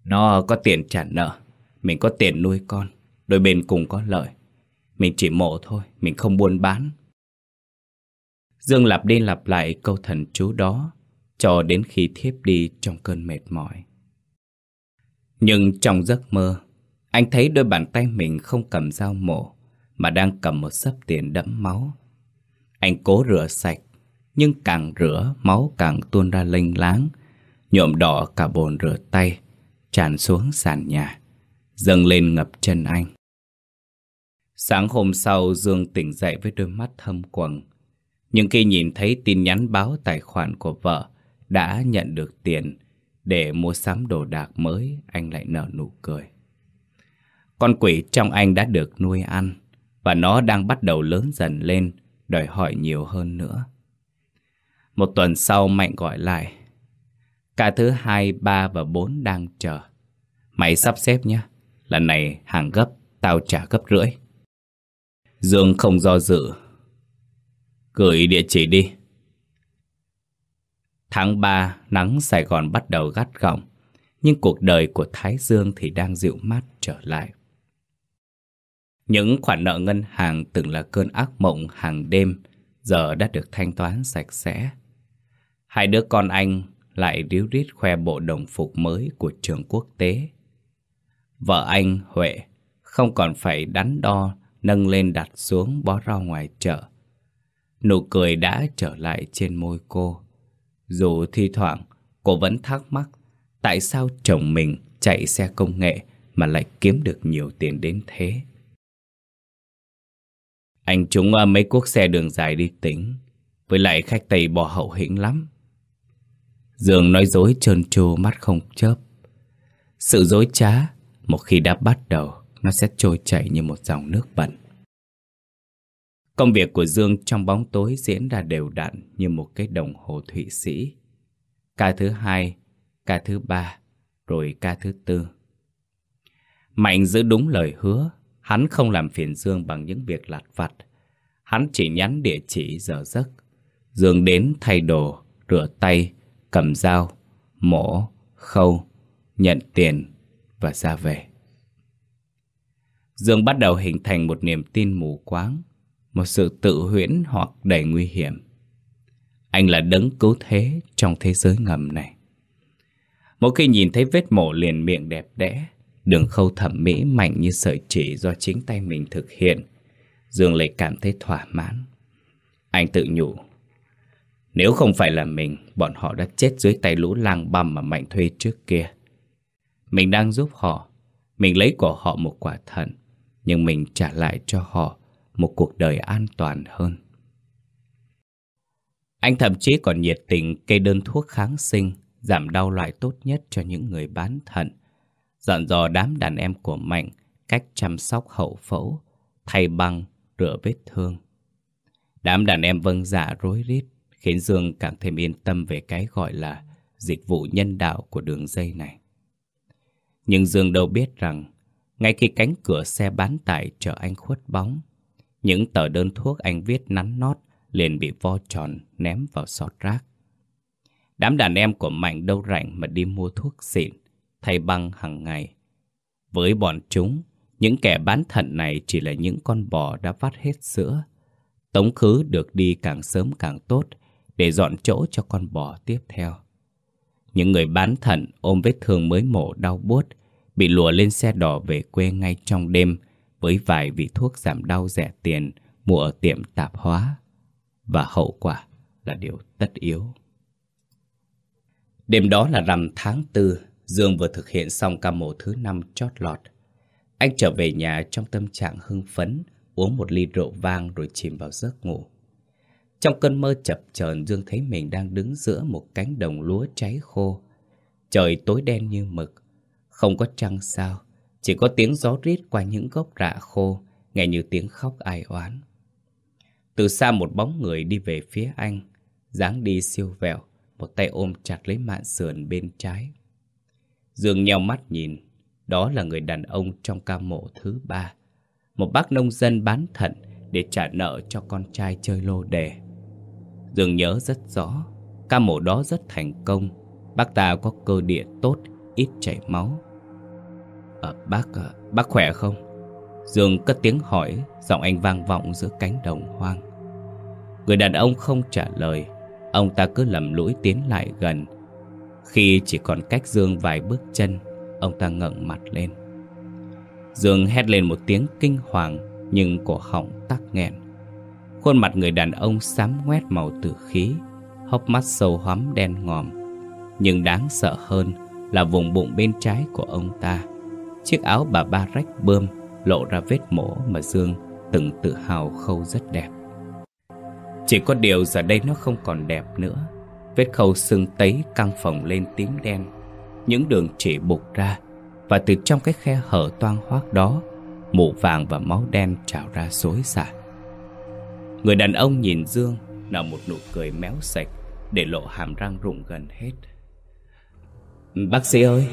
Nó có tiền trả nợ. Mình có tiền nuôi con. Đôi bên cùng có lợi. Mình chỉ mổ thôi. Mình không buôn bán. Dương lặp đi lặp lại câu thần chú đó cho đến khi thiếp đi trong cơn mệt mỏi. Nhưng trong giấc mơ, anh thấy đôi bàn tay mình không cầm dao mổ, mà đang cầm một sấp tiền đẫm máu. Anh cố rửa sạch, nhưng càng rửa, máu càng tuôn ra lênh láng, nhuộm đỏ cả bồn rửa tay, tràn xuống sàn nhà, dâng lên ngập chân anh. Sáng hôm sau, Dương tỉnh dậy với đôi mắt thâm quầng. Nhưng khi nhìn thấy tin nhắn báo tài khoản của vợ đã nhận được tiền để mua sắm đồ đạc mới, anh lại nở nụ cười. Con quỷ trong anh đã được nuôi ăn và nó đang bắt đầu lớn dần lên, đòi hỏi nhiều hơn nữa. Một tuần sau Mạnh gọi lại. Cả thứ hai, ba và bốn đang chờ. Mày sắp xếp nhé. Lần này hàng gấp, tao trả gấp rưỡi. Dương không do dự. Gửi địa chỉ đi. Tháng 3, nắng Sài Gòn bắt đầu gắt gỏng, nhưng cuộc đời của Thái Dương thì đang dịu mát trở lại. Những khoản nợ ngân hàng từng là cơn ác mộng hàng đêm, giờ đã được thanh toán sạch sẽ. Hai đứa con anh lại ríu rít khoe bộ đồng phục mới của trường quốc tế. Vợ anh, Huệ, không còn phải đắn đo nâng lên đặt xuống bó rau ngoài chợ. Nụ cười đã trở lại trên môi cô. Dù thi thoảng cô vẫn thắc mắc tại sao chồng mình chạy xe công nghệ mà lại kiếm được nhiều tiền đến thế. Anh chúng à, mấy cuốc xe đường dài đi tỉnh, với lại khách Tây bỏ hậu hĩnh lắm. Dương nói dối trơn tru mắt không chớp. Sự dối trá, một khi đã bắt đầu, nó sẽ trôi chảy như một dòng nước bẩn. Công việc của Dương trong bóng tối diễn ra đều đặn như một cái đồng hồ thụy sĩ. Ca thứ hai, ca thứ ba, rồi ca thứ tư. Mạnh giữ đúng lời hứa, hắn không làm phiền Dương bằng những việc lặt vặt. Hắn chỉ nhắn địa chỉ giờ giấc. Dương đến thay đồ, rửa tay, cầm dao, mổ, khâu, nhận tiền và ra về. Dương bắt đầu hình thành một niềm tin mù quáng một sự tự huyễn hoặc đầy nguy hiểm. Anh là đấng cứu thế trong thế giới ngầm này. Mỗi khi nhìn thấy vết mổ liền miệng đẹp đẽ, đường khâu thẩm mỹ mạnh như sợi chỉ do chính tay mình thực hiện, Dương lại cảm thấy thỏa mãn. Anh tự nhủ, nếu không phải là mình, bọn họ đã chết dưới tay lũ lang băm mà Mạnh thuê trước kia. Mình đang giúp họ, mình lấy của họ một quả thận, nhưng mình trả lại cho họ một cuộc đời an toàn hơn. Anh thậm chí còn nhiệt tình kê đơn thuốc kháng sinh, giảm đau loại tốt nhất cho những người bán thận, dặn dò đám đàn em của Mạnh cách chăm sóc hậu phẫu, thay băng, rửa vết thương. Đám đàn em vâng dạ rối rít, khiến Dương càng thêm yên tâm về cái gọi là dịch vụ nhân đạo của đường dây này. Nhưng Dương đâu biết rằng, ngay khi cánh cửa xe bán tải chở anh khuất bóng, những tờ đơn thuốc anh viết nắn nót liền bị vo tròn ném vào sọt rác. Đám đàn em của Mạnh đâu rảnh mà đi mua thuốc xịn, thay băng hàng ngày. Với bọn chúng, những kẻ bán thận này chỉ là những con bò đã vắt hết sữa. Tống khứ được đi càng sớm càng tốt để dọn chỗ cho con bò tiếp theo. Những người bán thận ôm vết thương mới mổ đau buốt, bị lùa lên xe đỏ về quê ngay trong đêm với vài vị thuốc giảm đau rẻ tiền mua ở tiệm tạp hóa. Và hậu quả là điều tất yếu. Đêm đó là rằm tháng tư, Dương vừa thực hiện xong ca mổ thứ năm chót lọt. Anh trở về nhà trong tâm trạng hưng phấn, uống một ly rượu vang rồi chìm vào giấc ngủ. Trong cơn mơ chập chờn Dương thấy mình đang đứng giữa một cánh đồng lúa cháy khô. Trời tối đen như mực, không có trăng sao, chỉ có tiếng gió rít qua những gốc rạ khô, nghe như tiếng khóc ai oán. Từ xa một bóng người đi về phía anh, dáng đi siêu vẹo, một tay ôm chặt lấy mạng sườn bên trái. Dương nheo mắt nhìn, đó là người đàn ông trong ca mộ thứ ba. Một bác nông dân bán thận để trả nợ cho con trai chơi lô đề. Dương nhớ rất rõ, ca mổ đó rất thành công. Bác ta có cơ địa tốt, ít chảy máu. À, bác, à, bác khỏe không? Dương cất tiếng hỏi, giọng anh vang vọng giữa cánh đồng hoang. Người đàn ông không trả lời, ông ta cứ lầm lũi tiến lại gần. Khi chỉ còn cách Dương vài bước chân, ông ta ngẩng mặt lên. Dương hét lên một tiếng kinh hoàng, nhưng cổ họng tắc nghẹn. Khuôn mặt người đàn ông xám ngoét màu tử khí, hốc mắt sâu hoắm đen ngòm. Nhưng đáng sợ hơn là vùng bụng bên trái của ông ta. Chiếc áo bà ba rách bơm lộ ra vết mổ mà Dương từng tự hào khâu rất đẹp. Chỉ có điều giờ đây nó không còn đẹp nữa. Vết khâu sưng tấy căng phồng lên tím đen. Những đường chỉ bục ra và từ trong cái khe hở toang hoác đó mụ vàng và máu đen trào ra xối xả. Người đàn ông nhìn Dương nở một nụ cười méo sạch để lộ hàm răng rụng gần hết. Bác sĩ ơi,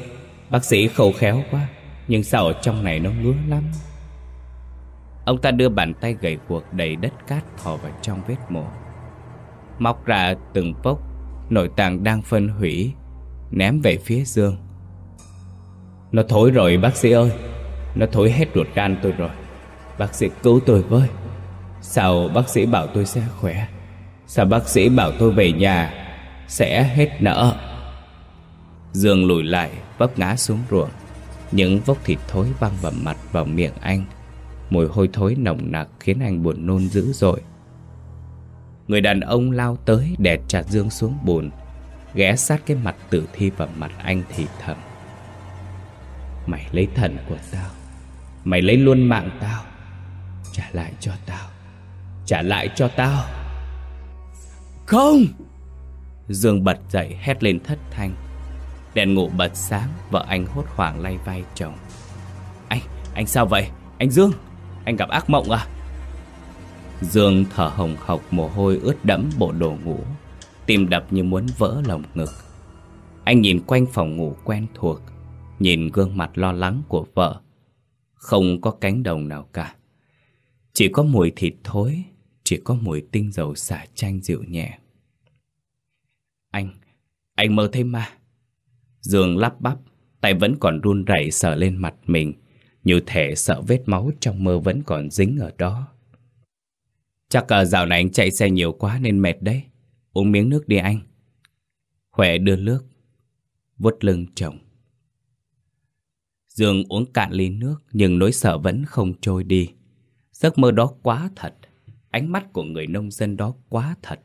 bác sĩ khâu khéo quá, nhưng sao ở trong này nó ngứa lắm. Ông ta đưa bàn tay gầy guộc đầy đất cát thò vào trong vết mổ. Móc ra từng vốc, nội tạng đang phân hủy, ném về phía Dương. Nó thối rồi bác sĩ ơi, nó thối hết ruột gan tôi rồi. Bác sĩ cứu tôi với. Sao bác sĩ bảo tôi sẽ khỏe? Sao bác sĩ bảo tôi về nhà sẽ hết nợ? Dương lùi lại, vấp ngã xuống ruộng. Những vốc thịt thối văng vào mặt vào miệng anh. Mùi hôi thối nồng nặc khiến anh buồn nôn dữ dội. Người đàn ông lao tới đè chặt Dương xuống bùn, ghé sát cái mặt tử thi vào mặt anh thì thầm. Mày lấy thần của tao, mày lấy luôn mạng tao, trả lại cho tao, trả lại cho tao. Không! Dương bật dậy hét lên thất thanh. Đèn ngủ bật sáng, vợ anh hốt hoảng lay vai chồng. Anh, anh sao vậy? Anh Dương! Anh gặp ác mộng à Dương thở hồng hộc mồ hôi ướt đẫm bộ đồ ngủ Tim đập như muốn vỡ lồng ngực Anh nhìn quanh phòng ngủ quen thuộc Nhìn gương mặt lo lắng của vợ Không có cánh đồng nào cả Chỉ có mùi thịt thối Chỉ có mùi tinh dầu xả chanh dịu nhẹ Anh, anh mơ thấy ma Dương lắp bắp, Tay vẫn còn run rẩy sờ lên mặt mình, như thể sợ vết máu trong mơ vẫn còn dính ở đó. Chắc ở dạo này anh chạy xe nhiều quá nên mệt đấy. Uống miếng nước đi anh. Khỏe đưa nước, vuốt lưng chồng. Dương uống cạn ly nước, Nhưng nỗi sợ vẫn không trôi đi. Giấc mơ đó quá thật, Ánh mắt của người nông dân đó quá thật.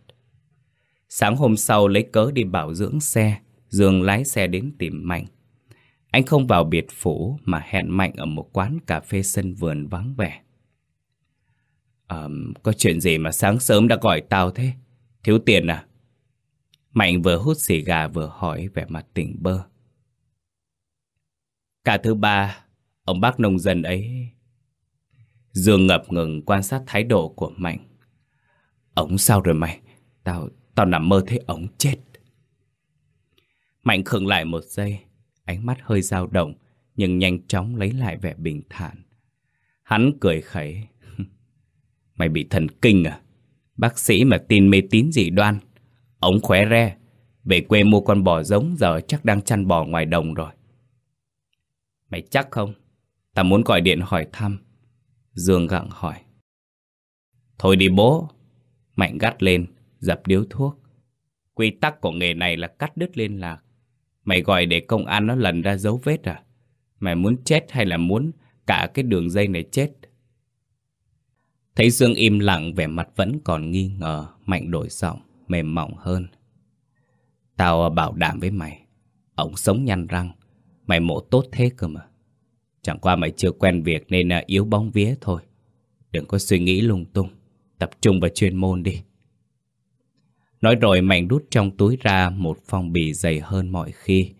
Sáng hôm sau lấy cớ đi bảo dưỡng xe Dương lái xe đến tìm Mạnh anh không vào biệt phủ mà hẹn Mạnh ở một quán cà phê sân vườn vắng vẻ. À, có chuyện gì mà sáng sớm đã gọi tao thế? Thiếu tiền à? Mạnh vừa hút xì gà vừa hỏi vẻ mặt tỉnh bơ. Cả thứ ba, ông bác nông dân ấy... Dương ngập ngừng quan sát thái độ của Mạnh. Ông sao rồi mày? Tao, tao nằm mơ thấy ông chết. Mạnh khựng lại một giây, ánh mắt hơi dao động, nhưng nhanh chóng lấy lại vẻ bình thản. Hắn cười khẩy. Mày bị thần kinh à? Bác sĩ mà tin mê tín dị đoan. Ông khỏe re, về quê mua con bò giống giờ chắc đang chăn bò ngoài đồng rồi. Mày chắc không? Ta muốn gọi điện hỏi thăm. Dương gặng hỏi. Thôi đi bố. Mạnh gắt lên, dập điếu thuốc. Quy tắc của nghề này là cắt đứt liên lạc. Mày gọi để công an nó lần ra dấu vết à? Mày muốn chết hay là muốn cả cái đường dây này chết? Thấy Dương im lặng vẻ mặt vẫn còn nghi ngờ, mạnh đổi giọng, mềm mỏng hơn. Tao bảo đảm với mày, ông sống nhăn răng, mày mổ tốt thế cơ mà. Chẳng qua mày chưa quen việc nên à, yếu bóng vía thôi. Đừng có suy nghĩ lung tung, tập trung vào chuyên môn đi. Nói rồi Mạnh rút trong túi ra một phong bì dày hơn mọi khi,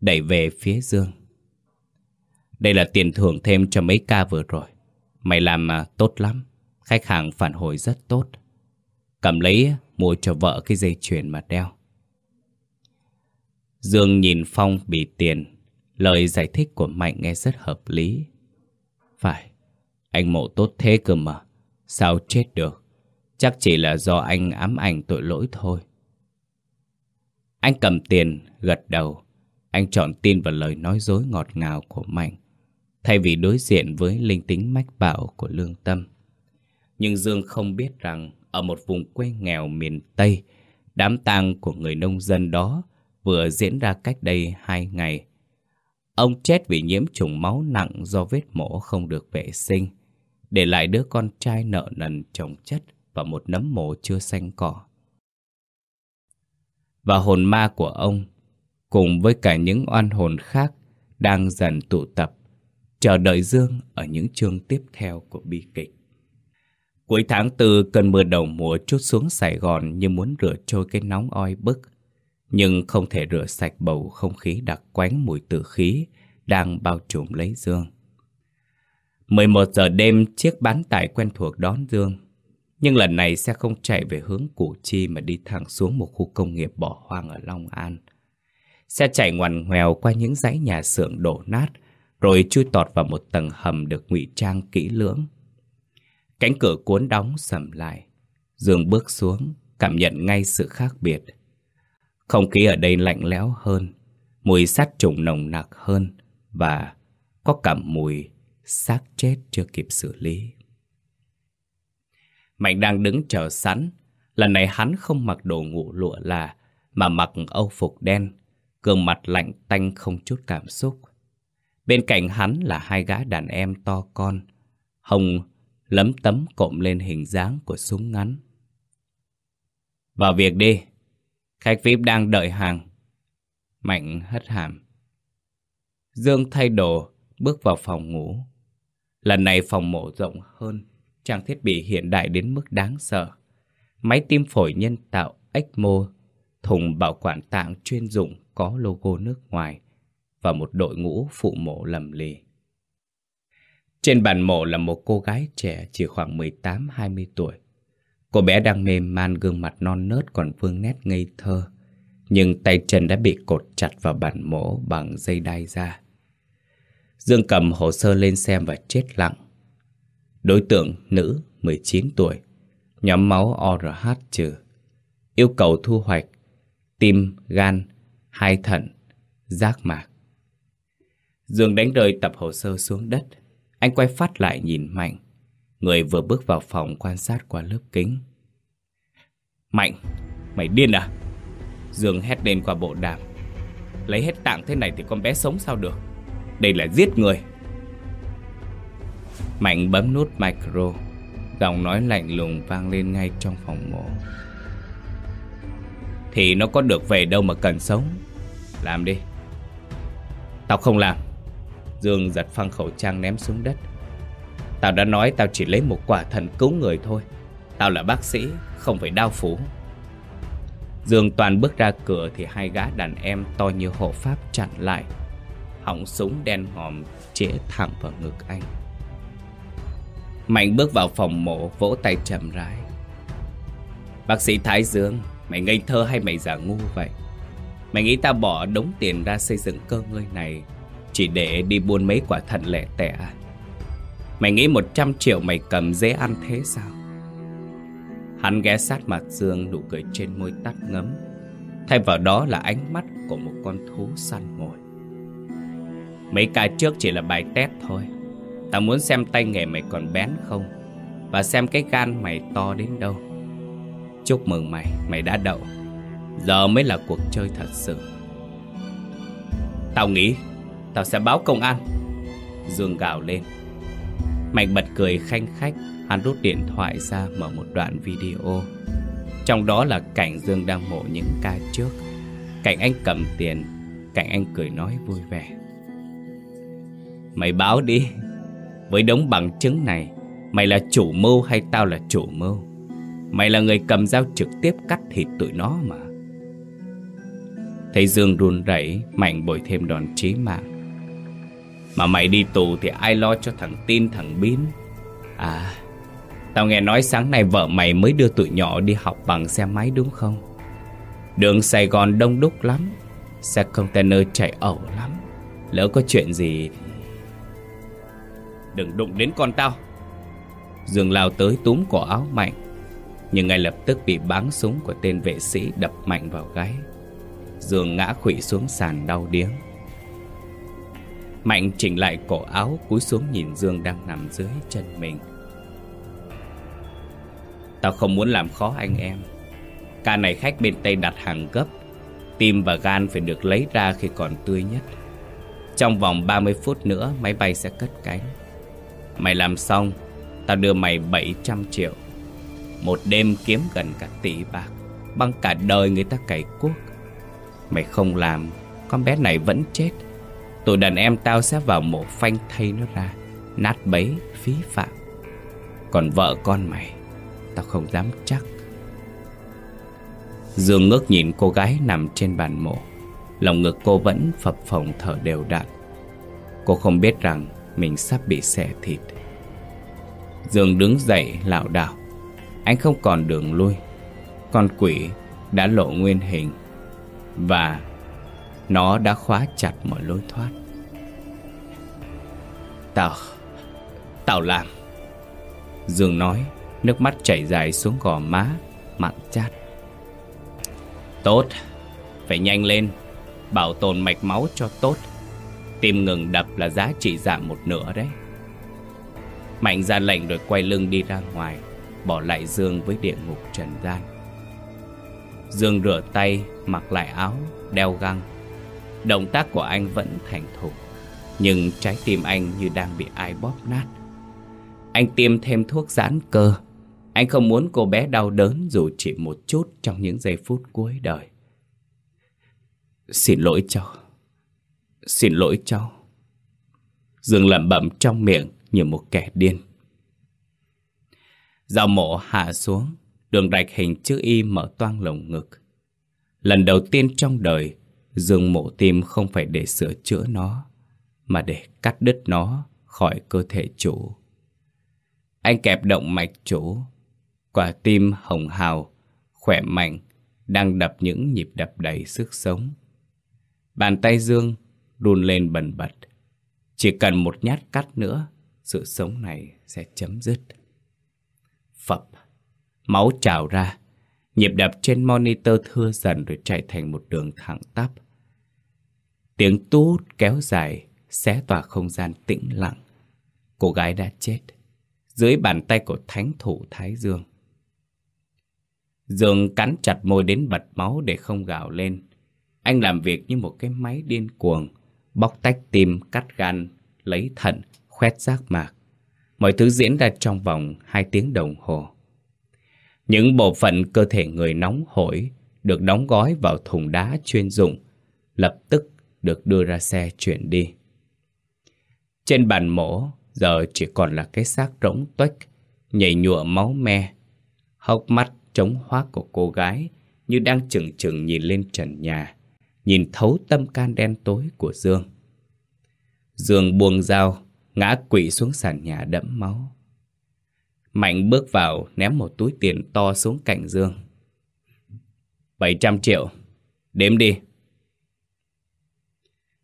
đẩy về phía Dương. Đây là tiền thưởng thêm cho mấy ca vừa rồi. Mày làm mà tốt lắm, khách hàng phản hồi rất tốt. Cầm lấy à, mua cho vợ cái dây chuyền mà đeo. Dương nhìn Phong bị tiền, Lời giải thích của Mạnh nghe rất hợp lý. Phải, anh mộ tốt thế cơ mà. Sao chết được? Chắc chỉ là do anh ám ảnh tội lỗi thôi. Anh cầm tiền, gật đầu. Anh chọn tin vào lời nói dối ngọt ngào của Mạnh, thay vì đối diện với linh tính mách bảo của lương tâm. Nhưng Dương không biết rằng ở một vùng quê nghèo miền Tây, đám tang của người nông dân đó vừa diễn ra cách đây hai ngày. Ông chết vì nhiễm trùng máu nặng do vết mổ không được vệ sinh, để lại đứa con trai nợ nần chồng chất và một nấm mồ chưa xanh cỏ. Và hồn ma của ông, cùng với cả những oan hồn khác, đang dần tụ tập, chờ đợi Dương ở những chương tiếp theo của bi kịch. Cuối tháng tư, cơn mưa đầu mùa chút xuống Sài Gòn như muốn rửa trôi cái nóng oi bức. Nhưng không thể rửa sạch bầu không khí đặc quánh mùi tử khí đang bao trùm lấy Dương. 11 giờ đêm, chiếc bán tải quen thuộc đón Dương. Nhưng lần này xe không chạy về hướng Củ Chi mà đi thẳng xuống một khu công nghiệp bỏ hoang ở Long An. Xe chạy ngoằn ngoèo qua những dãy nhà xưởng đổ nát, rồi chui tọt vào một tầng hầm được ngụy trang kỹ lưỡng. Cánh cửa cuốn đóng sầm lại. Dương bước xuống, cảm nhận ngay sự khác biệt. Không khí ở đây lạnh lẽo hơn, mùi sát trùng nồng nặc hơn và có cả mùi xác chết chưa kịp xử lý. Mạnh đang đứng chờ sẵn, lần này hắn không mặc đồ ngủ lụa là mà mặc âu phục đen, gương mặt lạnh tanh không chút cảm xúc. Bên cạnh hắn là hai gã đàn em to con, hồng lấm tấm cộm lên hình dáng của súng ngắn. Vào việc đi, khách VIP đang đợi hàng. Mạnh hất hàm. Dương thay đồ, bước vào phòng ngủ. Lần này phòng mổ rộng hơn, trang thiết bị hiện đại đến mức đáng sợ. Máy tim phổi nhân tạo ECMO, thùng bảo quản tạng chuyên dụng có logo nước ngoài và một đội ngũ phụ mộ lầm lì. Trên bàn mổ là một cô gái trẻ chỉ khoảng 18-20 tuổi. Cô bé đang mềm man gương mặt non nớt còn vương nét ngây thơ. Nhưng tay chân đã bị cột chặt vào bàn mổ bằng dây đai da. Dương cầm hồ sơ lên xem và chết lặng. Đối tượng nữ 19 tuổi, nhóm máu ORH trừ. Yêu cầu thu hoạch tim, gan, hai thận, giác mạc. Dương đánh rơi tập hồ sơ xuống đất. Anh quay phát lại nhìn Mạnh Người vừa bước vào phòng quan sát qua lớp kính Mạnh Mày điên à Dương hét lên qua bộ đàm Lấy hết tạng thế này thì con bé sống sao được Đây là giết người Mạnh bấm nút micro. Giọng nói lạnh lùng vang lên ngay trong phòng mổ. Thì nó có được về đâu mà cần sống? Làm đi. Tao không làm. Dương giật phăng khẩu trang ném xuống đất. Tao đã nói tao chỉ lấy một quả thần cứu người thôi. Tao là bác sĩ, không phải đao phủ. Dương Toàn bước ra cửa thì hai gã đàn em to như hộ pháp chặn lại. Họng súng đen ngòm chĩa thẳng vào ngực anh. Mạnh bước vào phòng mổ, vỗ tay chậm rãi. Bác sĩ Thái Dương, Mày ngây thơ hay mày giả ngu vậy? Mày nghĩ ta bỏ đống tiền ra xây dựng cơ ngơi này chỉ để đi buôn mấy quả thận lẻ tẻ à? Mày nghĩ 100 triệu mày cầm dễ ăn thế sao? Hắn ghé sát mặt Dương, nụ cười trên môi tắt ngấm. Thay vào đó là ánh mắt của một con thú săn mồi. Mấy cái trước chỉ là bài test thôi. Tao muốn xem tay nghề mày còn bén không? Và xem cái gan mày to đến đâu? Chúc mừng mày, mày đã đậu. Giờ mới là cuộc chơi thật sự. Tao nghĩ Tao sẽ báo công an. Dương gào lên. Mạnh bật cười khanh khách Hắn rút điện thoại ra mở một đoạn video. Trong đó là cảnh Dương đang mổ những ca trước. Cảnh anh cầm tiền Cảnh anh cười nói vui vẻ. Mày báo đi. Với đống bằng chứng này, Mày là chủ mưu hay tao là chủ mưu? Mày là người cầm dao trực tiếp cắt thịt tụi nó mà. Thấy Dương run rẩy Mạnh bồi thêm đòn chí mạng. Mà mày đi tù thì ai lo cho thằng Tin, thằng Bin À Tao nghe nói sáng nay vợ mày mới đưa tụi nhỏ đi học bằng xe máy đúng không? Đường Sài Gòn đông đúc lắm, Xe container chạy ẩu lắm. Lỡ có chuyện gì Đừng đụng đến con tao. Dương lao tới túm cổ áo Mạnh, Nhưng ngay lập tức bị báng súng của tên vệ sĩ đập mạnh vào gáy. Dương ngã khủy xuống sàn đau điếng. Mạnh chỉnh lại cổ áo, cúi xuống nhìn Dương đang nằm dưới chân mình. Tao không muốn làm khó anh em. Ca này khách bên Tây đặt hàng gấp, Tim và gan phải được lấy ra khi còn tươi nhất. Trong vòng 30 phút nữa, máy bay sẽ cất cánh. Mày làm xong, Tao đưa mày 700 triệu. Một đêm kiếm gần cả tỷ bạc, Bằng cả đời người ta cày cuốc. Mày không làm, Con bé này vẫn chết. Tụi đàn em tao sẽ vào mộ phanh thay nó ra, Nát bấy phí phạm. Còn vợ con mày, Tao không dám chắc. Dương ngước nhìn cô gái nằm trên bàn mộ. Lòng ngực cô vẫn phập phồng thở đều đặn. Cô không biết rằng mình sắp bị xẻ thịt. Dương đứng dậy lảo đảo. Anh không còn đường lui. Con quỷ đã lộ nguyên hình Và Nó đã khóa chặt mọi lối thoát. Tao Tao làm. Dương nói, Nước mắt chảy dài xuống gò má, Mặn chát. Tốt, Phải nhanh lên, Bảo tồn mạch máu cho tốt. Tim ngừng đập là giá trị giảm một nửa đấy. Mạnh ra lệnh rồi quay lưng đi ra ngoài, Bỏ lại Dương với địa ngục trần gian. Dương rửa tay, Mặc lại áo, Đeo găng. Động tác của anh vẫn thành thục, Nhưng trái tim anh như đang bị ai bóp nát. Anh tiêm thêm thuốc giãn cơ. Anh không muốn cô bé đau đớn Dù chỉ một chút trong những giây phút cuối đời. Xin lỗi cho. Xin lỗi cháu Dương lẩm bẩm trong miệng như một kẻ điên. Dao mộ hạ xuống, đường rạch hình chữ Y mở toang lồng ngực. Lần đầu tiên trong đời, Dương mộ tim không phải để sửa chữa nó, mà để cắt đứt nó khỏi cơ thể chủ. Anh kẹp động mạch chủ, quả tim hồng hào, khỏe mạnh, đang đập những nhịp đập đầy sức sống. Bàn tay Dương run lên bần bật. Chỉ cần một nhát cắt nữa sự sống này sẽ chấm dứt. Phập, máu trào ra, nhịp đập trên monitor thưa dần rồi chạy thành một đường thẳng tắp. Tiếng tút kéo dài, xé tỏa không gian tĩnh lặng. Cô gái đã chết, dưới bàn tay của thánh thủ Thái Dương. Dương cắn chặt môi đến bật máu để không gào lên. Anh làm việc như một cái máy điên cuồng, bóc tách tim, cắt gan, lấy thận, khoét giác mạc. Mọi thứ diễn ra trong vòng 2 tiếng đồng hồ. Những bộ phận cơ thể người nóng hổi được đóng gói vào thùng đá chuyên dụng, lập tức được đưa ra xe chuyển đi. Trên bàn mổ giờ chỉ còn là cái xác rỗng tuếch, nhảy nhụa máu me. Hốc mắt trống hoác của cô gái như đang chừng chừng nhìn lên trần nhà, nhìn thấu tâm can đen tối của Dương. Dương buông dao, ngã quỵ xuống sàn nhà đẫm máu. Mạnh bước vào ném một túi tiền to xuống cạnh Dương. 700 triệu, đếm đi.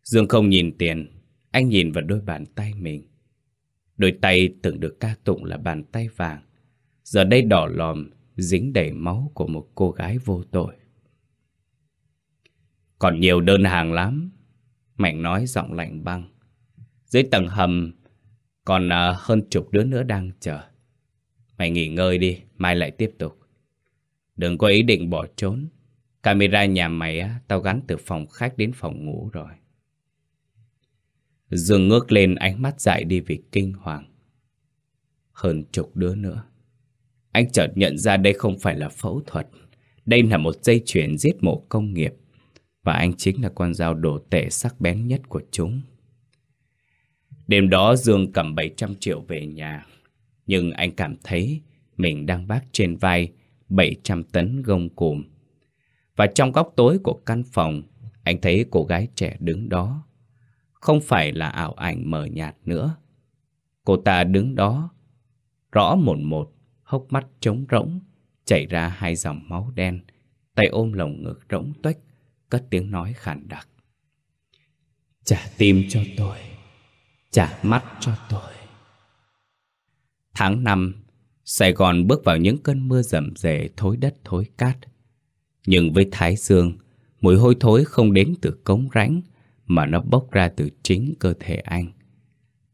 Dương không nhìn tiền, anh nhìn vào đôi bàn tay mình. Đôi tay từng được ca tụng là bàn tay vàng, giờ đây đỏ lòm, dính đầy máu của một cô gái vô tội. Còn nhiều đơn hàng lắm, Mạnh nói giọng lạnh băng. Dưới tầng hầm còn à, hơn chục đứa nữa đang chờ. Mày nghỉ ngơi đi, mai lại tiếp tục. Đừng có ý định bỏ trốn. Camera nhà mày á, tao gắn từ phòng khách đến phòng ngủ rồi. Dương ngước lên ánh mắt dại đi vì kinh hoàng. Hơn chục đứa nữa. Anh chợt nhận ra đây không phải là phẫu thuật. Đây là một dây chuyền giết mổ công nghiệp. Và anh chính là con dao đổ tệ sắc bén nhất của chúng. Đêm đó Dương cầm 700 triệu về nhà. Nhưng anh cảm thấy mình đang vác trên vai 700 tấn gông cùm. Và trong góc tối của căn phòng, anh thấy cô gái trẻ đứng đó. Không phải là ảo ảnh mờ nhạt nữa. Cô ta đứng đó, rõ một một, hốc mắt trống rỗng, chảy ra hai dòng máu đen, tay ôm lồng ngực rỗng tuếch, cất tiếng nói khàn đặc. Trả tim cho tôi Trả mắt cho tôi. Tháng 5 Sài Gòn bước vào những cơn mưa rầm rề, thối đất, thối cát. Nhưng với Thái Dương, Mùi hôi thối không đến từ cống rãnh, Mà nó bốc ra từ chính cơ thể anh.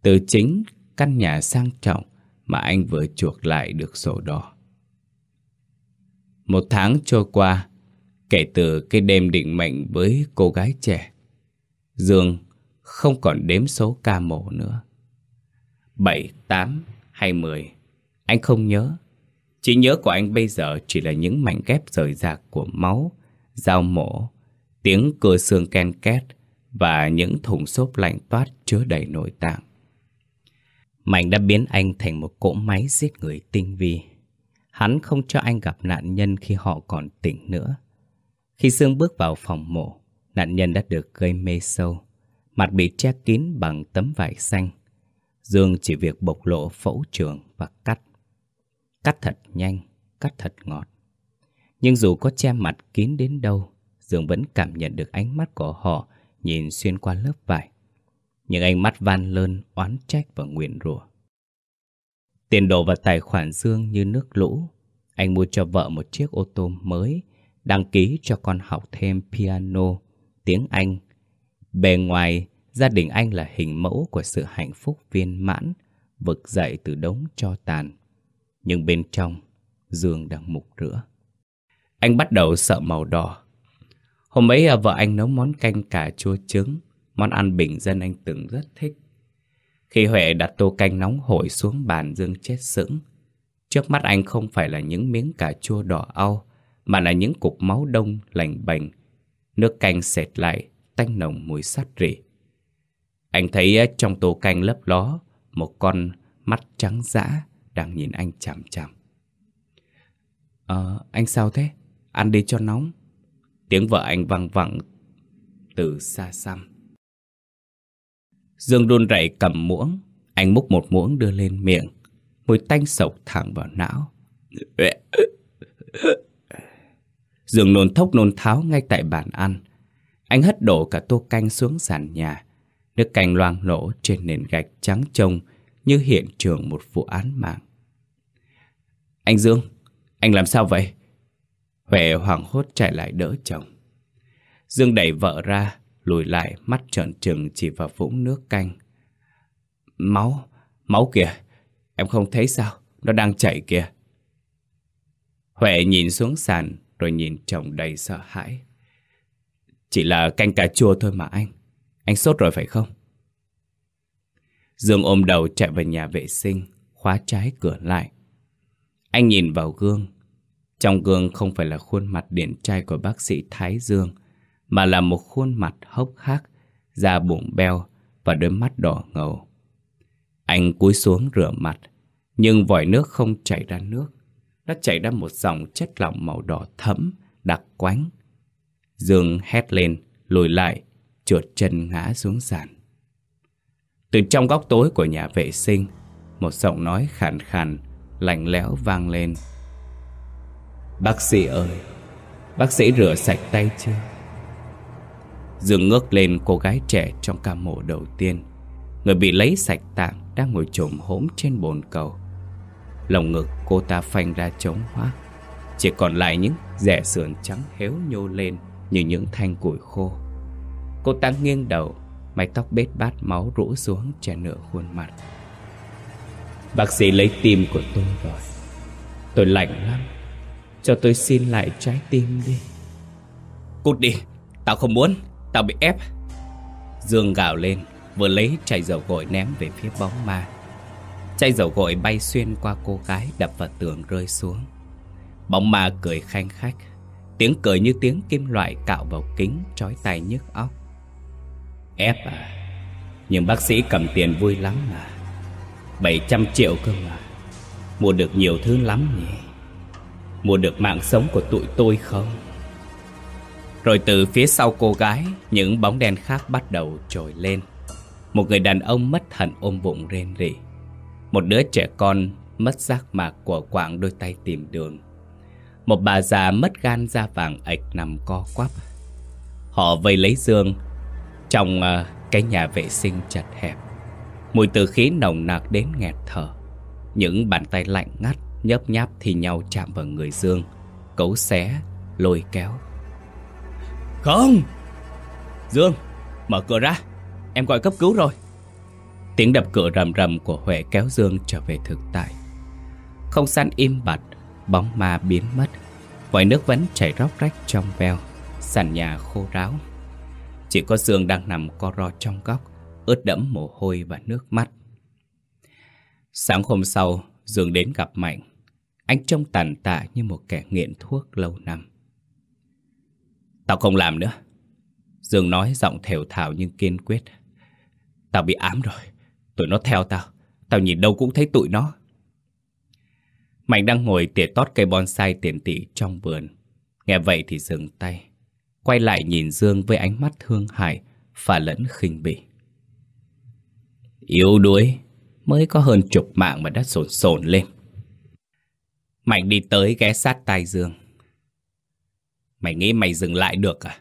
Từ chính căn nhà sang trọng Mà anh vừa chuộc lại được sổ đỏ. Một tháng trôi qua Kể từ cái đêm định mệnh với cô gái trẻ Dương không còn đếm số ca mổ nữa. 7, 8 hay 10, anh không nhớ. Chỉ nhớ của anh bây giờ chỉ là những mảnh ghép rời rạc của máu, dao mổ, tiếng cưa xương ken két và những thùng xốp lạnh toát chứa đầy nội tạng. Mạnh đã biến anh thành một cỗ máy giết người tinh vi. Hắn không cho anh gặp nạn nhân khi họ còn tỉnh nữa. Khi Sương bước vào phòng mộ, nạn nhân đã được gây mê sâu. Mặt bị che kín bằng tấm vải xanh. Dương chỉ việc bộc lộ phẫu trường và cắt. Cắt thật nhanh, cắt thật ngọt. Nhưng dù có che mặt kín đến đâu Dương vẫn cảm nhận được ánh mắt của họ Nhìn xuyên qua lớp vải. Những ánh mắt van lơn, oán trách và nguyện rủa. Tiền đồ và tài khoản Dương như nước lũ. Anh mua cho vợ một chiếc ô tô mới Đăng ký cho con học thêm piano, tiếng Anh Bề ngoài, gia đình anh là hình mẫu của sự hạnh phúc viên mãn, vực dậy từ đống cho tàn. Nhưng bên trong, Dương đang mục rửa. Anh bắt đầu sợ màu đỏ. Hôm ấy à, vợ anh nấu món canh cà chua trứng, món ăn bình dân anh từng rất thích. Khi Huệ đặt tô canh nóng hổi xuống bàn Dương chết sững. Trước mắt anh không phải là những miếng cà chua đỏ au, mà là những cục máu đông lành bành. Nước canh sệt lại, tanh nồng mùi sát rỉ. Anh thấy trong tô canh lấp ló một con mắt trắng dã đang nhìn anh chằm chằm. Ờ, anh sao thế? Ăn đi cho nóng. Tiếng vợ anh văng vẳng từ xa xăm. Dương đun rẩy cầm muỗng, anh múc một muỗng đưa lên miệng, mùi tanh sộc thẳng vào não dường nôn thốc nôn tháo ngay tại bàn ăn. Anh hất đổ cả tô canh xuống sàn nhà. Nước canh loang lỗ trên nền gạch trắng trông như hiện trường một vụ án mạng. Anh Dương, anh làm sao vậy? Huệ hoảng hốt chạy lại đỡ chồng. Dương đẩy vợ ra, lùi lại mắt trợn trừng chỉ vào vũng nước canh. Máu, máu kìa, em không thấy sao, nó đang chảy kìa. Huệ nhìn xuống sàn rồi nhìn chồng đầy sợ hãi. Chỉ là canh cà chua thôi mà anh. Anh sốt rồi phải không? Dương ôm đầu chạy vào nhà vệ sinh, Khóa trái cửa lại. Anh nhìn vào gương. Trong gương không phải là khuôn mặt điển trai của bác sĩ Thái Dương, Mà là một khuôn mặt hốc hác, Da bụng beo Và đôi mắt đỏ ngầu. Anh cúi xuống rửa mặt, Nhưng vòi nước không chảy ra nước. Nó chảy ra một dòng chất lỏng màu đỏ thẫm Đặc quánh Dương hét lên, lùi lại, trượt chân ngã xuống sàn. Từ trong góc tối của nhà vệ sinh, một giọng nói khàn khàn, lạnh lẽo vang lên. Bác sĩ ơi, bác sĩ rửa sạch tay chưa? Dương ngước lên cô gái trẻ trong ca mổ đầu tiên. Người bị lấy sạch tạng đang ngồi trồm hốm trên bồn cầu. Lòng ngực cô ta phanh ra trống hoác. Chỉ còn lại những rẻ sườn trắng héo nhô lên như những thanh củi khô. Cô ta nghiêng đầu, mái tóc bết bát máu rũ xuống che nửa khuôn mặt. Bác sĩ lấy tim của tôi rồi. Tôi lạnh lắm. Cho tôi xin lại trái tim đi. Cút đi, tao không muốn, tao bị ép. Dương gào lên, vừa lấy chai dầu gội ném về phía bóng ma. Chai dầu gội bay xuyên qua cô gái đập vào tường rơi xuống. Bóng ma cười khanh khách, Tiếng cười như tiếng kim loại cạo vào kính, trói tay nhức óc. Ép à Nhưng bác sĩ cầm tiền vui lắm à 700 triệu cơ mà. Mua được nhiều thứ lắm nhỉ? Mua được mạng sống của tụi tôi không? Rồi từ phía sau cô gái, Những bóng đen khác bắt đầu trồi lên. Một người đàn ông mất hẳn ôm bụng rên rỉ. Một đứa trẻ con mất giác mạc của quảng đôi tay tìm đường. Một bà già mất gan da vàng ạch nằm co quắp. Họ vây lấy Dương Trong uh, Cái nhà vệ sinh chật hẹp Mùi từ khí nồng nặc đến nghẹt thở. Những bàn tay lạnh ngắt Nhấp nháp thì nhau chạm vào người Dương Cấu xé, lôi kéo. Không! Dương, mở cửa ra. Em gọi cấp cứu rồi. Tiếng đập cửa rầm rầm của Huệ kéo Dương trở về thực tại. Không gian im bặt, Bóng ma biến mất. Vòi nước vẫn chảy róc rách trong veo, Sàn nhà khô ráo. Chỉ có Dương đang nằm co ro trong góc, Ướt đẫm mồ hôi và nước mắt. Sáng hôm sau, Dương đến gặp Mạnh. Anh trông tàn tạ như một kẻ nghiện thuốc lâu năm. Tao không làm nữa. Dương nói giọng thều thào nhưng kiên quyết. Tao bị ám rồi. Tụi nó theo tao. Tao nhìn đâu cũng thấy tụi nó. Mạnh đang ngồi tỉa tót cây bonsai tiền tỷ trong vườn. Nghe vậy thì dừng tay Quay lại nhìn Dương với ánh mắt thương hại Và lẫn khinh bỉ. Yếu đuối Mới có hơn chục mạng mà đã sồn sồn lên. Mạnh đi tới ghé sát tai Dương. Mày nghĩ mày dừng lại được à?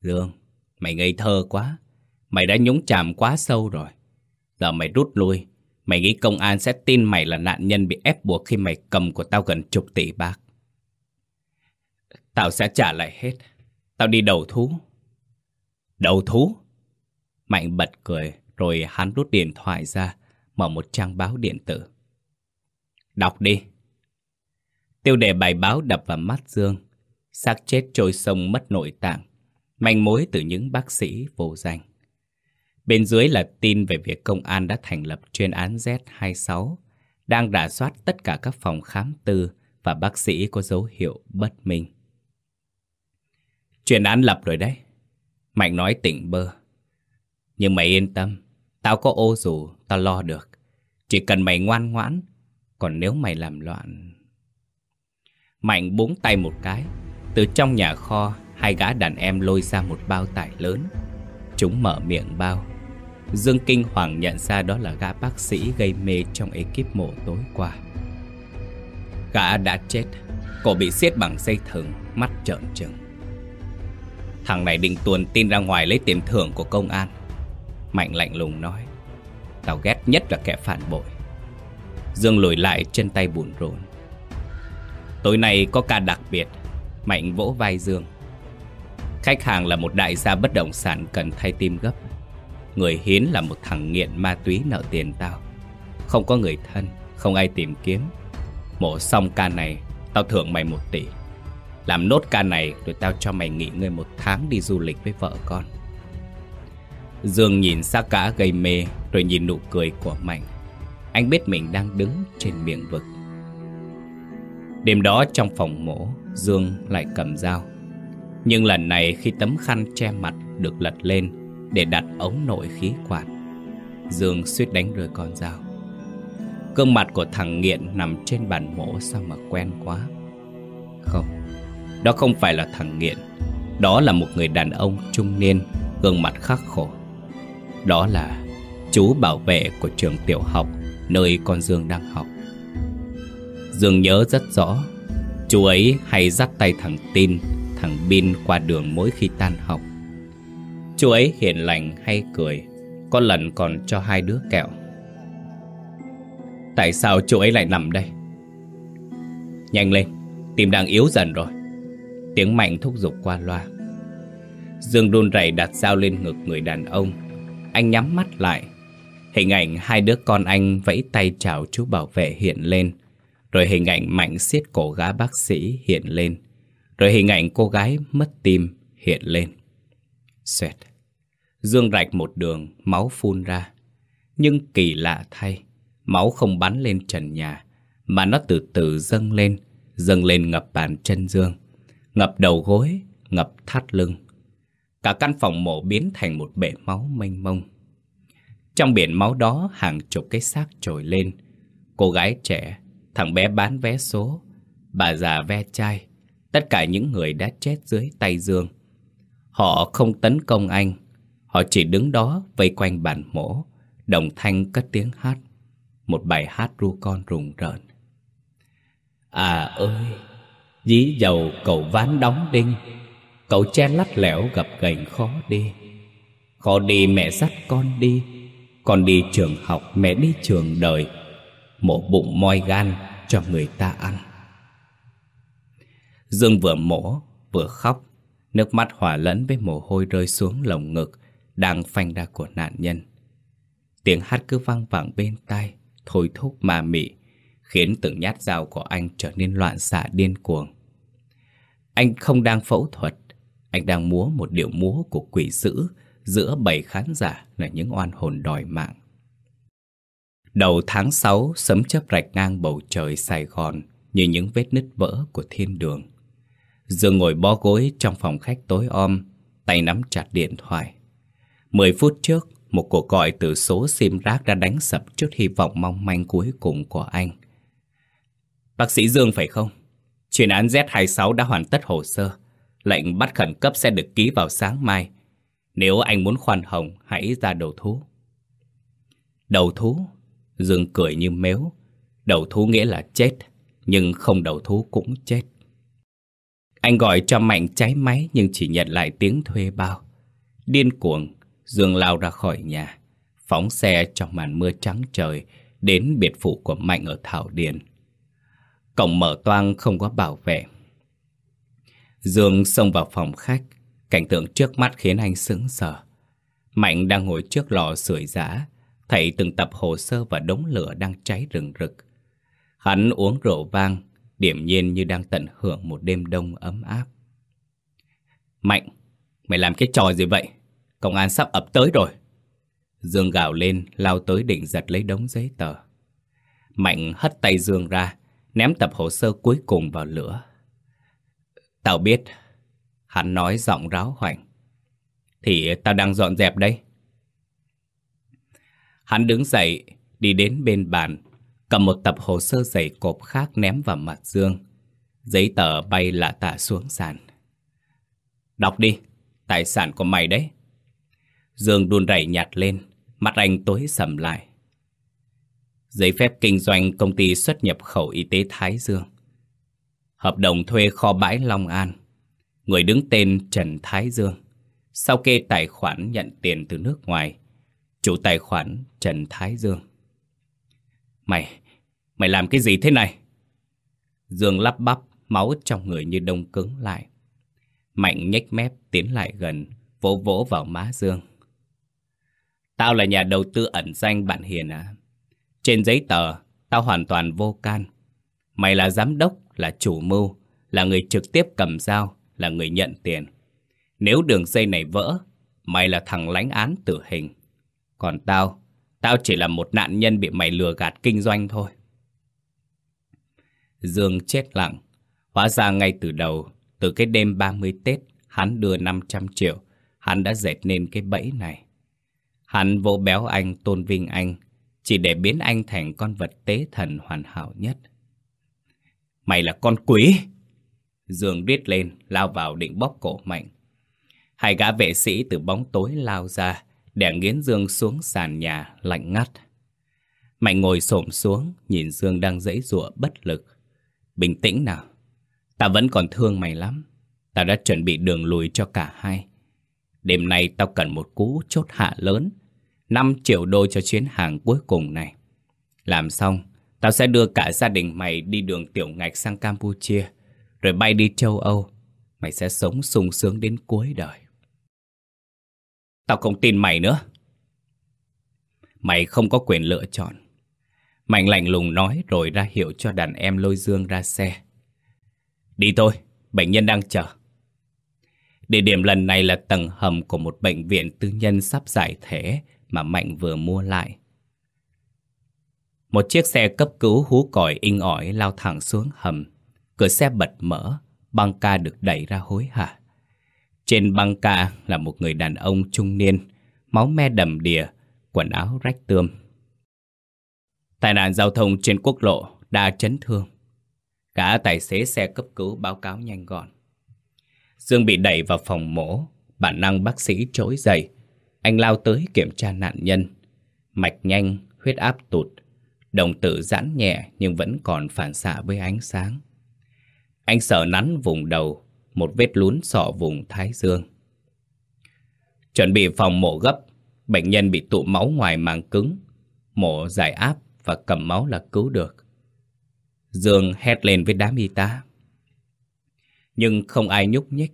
Dương, mày ngây thơ quá. Mày đã nhúng chàm quá sâu rồi. Giờ mày rút lui Mày nghĩ công an sẽ tin mày là nạn nhân bị ép buộc khi mày cầm của tao gần chục tỷ bạc. Tao sẽ trả lại hết. Tao đi đầu thú. Đầu thú? Mạnh bật cười, rồi hắn rút điện thoại ra, mở một trang báo điện tử. Đọc đi. Tiêu đề bài báo đập vào mắt Dương. xác chết trôi sông mất nội tạng. Manh mối từ những bác sĩ vô danh. Bên dưới là tin về việc công an đã thành lập chuyên án Z26, đang rà soát tất cả các phòng khám tư và bác sĩ có dấu hiệu bất minh. Chuyên án lập rồi đấy. Mạnh nói tỉnh bơ. Nhưng mày yên tâm, tao có ô dù, tao lo được. Chỉ cần mày ngoan ngoãn, còn nếu mày làm loạn... Mạnh búng tay một cái, từ trong nhà kho, hai gã đàn em lôi ra một bao tải lớn. Chúng mở miệng bao, Dương kinh hoàng nhận ra đó là gã bác sĩ gây mê trong ekip mổ tối qua. Gã đã chết, cổ bị siết bằng dây thừng, mắt trợn trừng. Thằng này định tuồn tin ra ngoài lấy tiền thưởng của công an. Mạnh lạnh lùng nói, tao ghét nhất là kẻ phản bội. Dương lùi lại chân tay buồn rộn. Tối nay có ca đặc biệt, Mạnh vỗ vai Dương. Khách hàng là một đại gia bất động sản cần thay tim gấp. Người hiến là một thằng nghiện ma túy nợ tiền tao. Không có người thân, Không ai tìm kiếm. Mổ xong ca này, Tao thưởng mày một tỷ. Làm nốt ca này rồi tao cho mày nghỉ ngơi một tháng đi du lịch với vợ con. Dương nhìn xác cả gây mê Rồi nhìn nụ cười của Mạnh. Anh biết mình đang đứng trên miệng vực. Đêm đó trong phòng mổ, Dương lại cầm dao. Nhưng lần này khi tấm khăn che mặt được lật lên để đặt ống nội khí quản. Dương suýt đánh rơi con dao. Cương mặt của thằng nghiện nằm trên bàn mổ sao mà quen quá. Không, đó không phải là thằng nghiện. Đó là một người đàn ông trung niên, gương mặt khắc khổ. Đó là chú bảo vệ của trường tiểu học nơi con Dương đang học. Dương nhớ rất rõ, chú ấy hay dắt tay thằng Tin, thằng Bin qua đường mỗi khi tan học. Chú ấy hiền lành hay cười, Có lần còn cho hai đứa kẹo. Tại sao chú ấy lại nằm đây? Nhanh lên Tim đang yếu dần rồi. Tiếng mạnh thúc giục qua loa. Dương đun rẩy đặt dao lên ngực người đàn ông. Anh nhắm mắt lại. Hình ảnh hai đứa con anh vẫy tay chào chú bảo vệ hiện lên. Rồi hình ảnh mạnh siết cổ gã bác sĩ hiện lên. Rồi hình ảnh cô gái mất tim hiện lên. Xoẹt. Dương rạch một đường, máu phun ra. Nhưng kỳ lạ thay, máu không bắn lên trần nhà, mà nó từ từ dâng lên, dâng lên ngập bàn chân Dương. Ngập đầu gối, ngập thắt lưng. Cả căn phòng mổ biến thành một bể máu mênh mông. Trong biển máu đó hàng chục cái xác trồi lên. Cô gái trẻ, thằng bé bán vé số, bà già ve chai, tất cả những người đã chết dưới tay Dương. Họ không tấn công anh, họ chỉ đứng đó vây quanh bàn mổ, đồng thanh cất tiếng hát, một bài hát ru con rùng rợn. À ơi, dí dầu cầu ván đóng đinh, cậu che lắt lẻo gặp gành khó đi. khó đi mẹ dắt con đi. Con đi trường học mẹ đi trường đời. Mổ bụng moi gan cho người ta ăn. Dương vừa mổ vừa khóc. Nước mắt hòa lẫn với mồ hôi rơi xuống lồng ngực Đang phanh ra của nạn nhân. Tiếng hát cứ vang vẳng bên tai, Thôi thúc mà mị, Khiến từng nhát dao của anh trở nên loạn xạ điên cuồng. Anh không đang phẫu thuật, Anh đang múa một điệu múa của quỷ dữ Giữa bảy khán giả là những oan hồn đòi mạng. Đầu tháng 6 Sấm chớp rạch ngang bầu trời Sài Gòn Như những vết nứt vỡ của thiên đường. Dương ngồi bó gối trong phòng khách tối om, Tay nắm chặt điện thoại. Mười phút trước, Một cuộc gọi từ số sim rác đã đánh sập Chút hy vọng mong manh cuối cùng của anh. Bác sĩ Dương phải không? Chuyên án Z26 đã hoàn tất hồ sơ, Lệnh bắt khẩn cấp sẽ được ký vào sáng mai. Nếu anh muốn khoan hồng, Hãy ra đầu thú. Đầu thú? Dương cười như mếu. Đầu thú nghĩa là chết, Nhưng không đầu thú cũng chết anh gọi cho Mạnh cháy máy nhưng chỉ nhận lại tiếng thuê bao. Điên cuồng, Dương lao ra khỏi nhà, phóng xe trong màn mưa trắng trời đến biệt phủ của Mạnh ở Thảo Điền. Cổng mở toang không có bảo vệ. Dương xông vào phòng khách, cảnh tượng trước mắt khiến anh sững sờ. Mạnh đang ngồi trước lò sưởi giá, thấy từng tập hồ sơ và đống lửa đang cháy rừng rực. Hắn uống rượu vang, điểm nhiên như đang tận hưởng một đêm đông ấm áp. Mạnh, mày làm cái trò gì vậy? Công an sắp ập tới rồi. Dương gào lên, lao tới định giật lấy đống giấy tờ. Mạnh hất tay Dương ra, ném tập hồ sơ cuối cùng vào lửa. Tao biết, hắn nói giọng ráo hoảnh. Thì tao đang dọn dẹp đây. Hắn đứng dậy, đi đến bên bàn, cầm một tập hồ sơ dày cộp khác ném vào mặt Dương. Giấy tờ bay lạ tả xuống sàn. Đọc đi, tài sản của mày đấy. Dương đun rẩy nhặt lên, mặt anh tối sầm lại. Giấy phép kinh doanh công ty xuất nhập khẩu y tế Thái Dương. Hợp đồng thuê kho bãi Long An. Người đứng tên Trần Thái Dương. Sau kê tài khoản nhận tiền từ nước ngoài. Chủ tài khoản Trần Thái Dương. Mày, mày làm cái gì thế này? Dương lắp bắp, máu trong người như đông cứng lại. Mạnh nhếch mép tiến lại gần, vỗ vỗ vào má Dương. Tao là nhà đầu tư ẩn danh bạn Hiền à? Trên giấy tờ, tao hoàn toàn vô can. Mày là giám đốc, là chủ mưu, là người trực tiếp cầm dao, là người nhận tiền. Nếu đường dây này vỡ, mày là thằng lãnh án tử hình. Còn tao, Tao chỉ là một nạn nhân bị mày lừa gạt kinh doanh thôi. Dương chết lặng. Hóa ra ngay từ đầu, từ cái đêm 30 Tết, hắn đưa 500 triệu. Hắn đã dệt nên cái bẫy này. Hắn vỗ béo anh, tôn vinh anh, chỉ để biến anh thành con vật tế thần hoàn hảo nhất. Mày là con quỷ! Dương riết lên, lao vào định bóp cổ Mạnh. Hai gã vệ sĩ từ bóng tối lao ra, đè nghiến Dương xuống sàn nhà lạnh ngắt. Mạnh ngồi xổm xuống, nhìn Dương đang dãy giụa bất lực. Bình tĩnh nào, ta vẫn còn thương mày lắm. Ta đã chuẩn bị đường lùi cho cả hai. Đêm nay tao cần một cú chốt hạ lớn, 5 triệu đô cho chuyến hàng cuối cùng này. Làm xong, tao sẽ đưa cả gia đình mày đi đường tiểu ngạch sang Campuchia, rồi bay đi châu Âu. Mày sẽ sống sung sướng đến cuối đời. Tao không tin mày nữa. Mày không có quyền lựa chọn. Mạnh lạnh lùng nói rồi ra hiệu cho đàn em lôi Dương ra xe. Đi thôi, bệnh nhân đang chờ. Địa điểm lần này là tầng hầm của một bệnh viện tư nhân sắp giải thể mà Mạnh vừa mua lại. Một chiếc xe cấp cứu hú còi inh ỏi lao thẳng xuống hầm. Cửa xe bật mở, băng ca được đẩy ra hối hả. Trên băng ca là một người đàn ông trung niên, máu me đầm đìa, quần áo rách tươm. Tai nạn giao thông trên quốc lộ đa chấn thương. Cả tài xế xe cấp cứu báo cáo nhanh gọn. Dương bị đẩy vào phòng mổ, bản năng bác sĩ trỗi dậy. Anh lao tới kiểm tra nạn nhân. Mạch nhanh, huyết áp tụt, đồng tử giãn nhẹ nhưng vẫn còn phản xạ với ánh sáng. Anh sợ nắn vùng đầu, một vết lún sọ vùng thái dương. Chuẩn bị phòng mổ gấp, Bệnh nhân bị tụ máu ngoài màng cứng, Mổ giải áp và cầm máu là cứu được. Dương hét lên với đám y tá. Nhưng không ai nhúc nhích.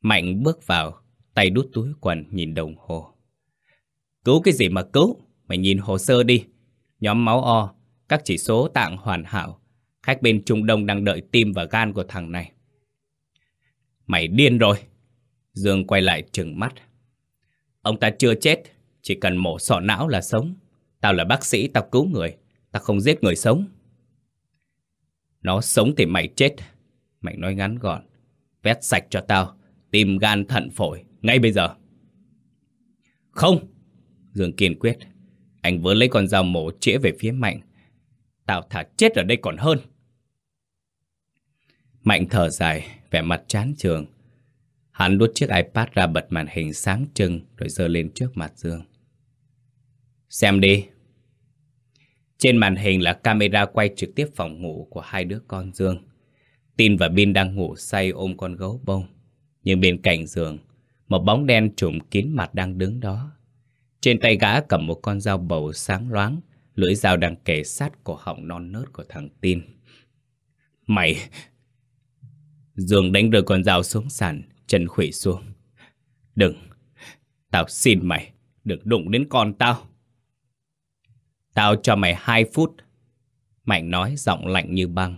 Mạnh bước vào, Tay đút túi quần nhìn đồng hồ. Cứu cái gì mà cứu? Mày nhìn hồ sơ đi. Nhóm máu O, Các chỉ số tạng hoàn hảo. Khách bên Trung Đông đang đợi tim và gan của thằng này. Mày điên rồi. Dương quay lại trừng mắt. Ông ta chưa chết Chỉ cần mổ sọ não là sống. Tao là bác sĩ, tao cứu người. Tao không giết người sống. Nó sống thì mày chết. Mày nói ngắn gọn. Vét sạch cho tao. Tim gan thận phổi. Ngay bây giờ. Không! Dương kiên quyết. Anh vừa lấy con dao mổ chĩa về phía Mạnh. Tao thả chết ở đây còn hơn. Mạnh thở dài. Vẻ mặt chán trường Hắn đút chiếc iPad ra bật màn hình sáng trưng Rồi giơ lên trước mặt Dương. Xem đi. Trên màn hình là camera quay trực tiếp phòng ngủ của hai đứa con Dương. Tin và Bin đang ngủ say ôm con gấu bông. Nhưng bên cạnh giường Một bóng đen trùm kín mặt đang đứng đó. Trên tay gã cầm một con dao bầu sáng loáng, Lưỡi dao đang kề sát cổ họng non nớt của thằng Tin. Mày Dương đánh rơi con dao xuống sàn Chân khủy xuống Đừng, Tao xin mày, Đừng đụng đến con tao. Tao cho mày hai phút. Mạnh nói giọng lạnh như băng.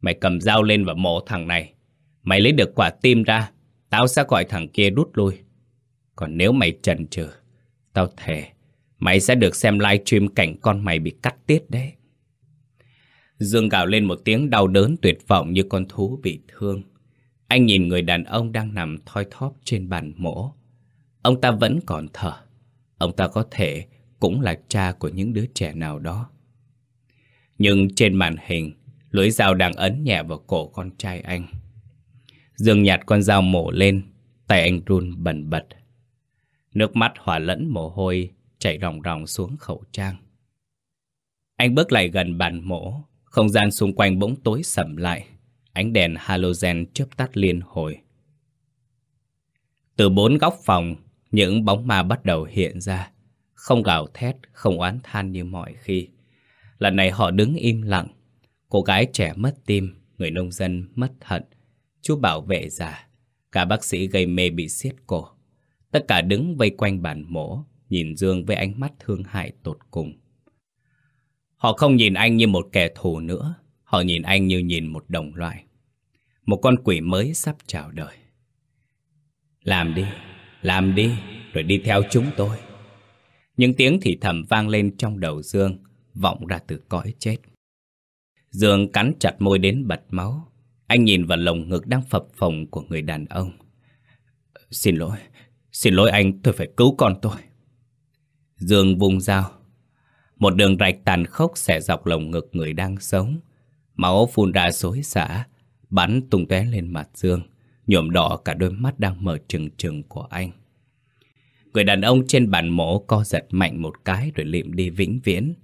Mày cầm dao lên và mổ thằng này. Mày lấy được quả tim ra, Tao sẽ gọi thằng kia rút lui. Còn nếu mày chần chừ, Tao thề, Mày sẽ được xem livestream cảnh con mày bị cắt tiết đấy. Dương gào lên một tiếng đau đớn tuyệt vọng như con thú bị thương. Anh nhìn người đàn ông đang nằm thoi thóp trên bàn mổ. Ông ta vẫn còn thở. Ông ta có thể cũng là cha của những đứa trẻ nào đó. Nhưng trên màn hình, Lưỡi dao đang ấn nhẹ vào cổ con trai anh. Dương nhặt con dao mổ lên, Tay anh run bần bật. Nước mắt hòa lẫn mồ hôi Chảy ròng ròng xuống khẩu trang. Anh bước lại gần bàn mổ không gian xung quanh bỗng tối sầm lại. Ánh đèn halogen chớp tắt liên hồi. Từ bốn góc phòng Những bóng ma bắt đầu hiện ra. Không gào thét, không oán than như mọi khi. Lần này họ đứng im lặng. Cô gái trẻ mất tim, người nông dân mất thận, chú bảo vệ già, cả bác sĩ gây mê bị siết cổ. Tất cả đứng vây quanh bàn mổ, nhìn Dương với ánh mắt thương hại tột cùng. Họ không nhìn anh như một kẻ thù nữa, họ nhìn anh như nhìn một đồng loại. Một con quỷ mới sắp chào đời. Làm đi, làm đi, rồi đi theo chúng tôi. Những tiếng thì thầm vang lên trong đầu Dương, vọng ra từ cõi chết. Dương cắn chặt môi đến bật máu. Anh nhìn vào lồng ngực đang phập phồng của người đàn ông. Xin lỗi, xin lỗi anh, tôi phải cứu con tôi. Dương vùng dao. Một đường rạch tàn khốc xẻ dọc lồng ngực người đang sống. Máu phun ra xối xả, bắn tung tóe lên mặt Dương, nhuộm đỏ cả đôi mắt đang mở trừng trừng của anh. Người đàn ông trên bàn mổ co giật mạnh một cái rồi lịm đi vĩnh viễn.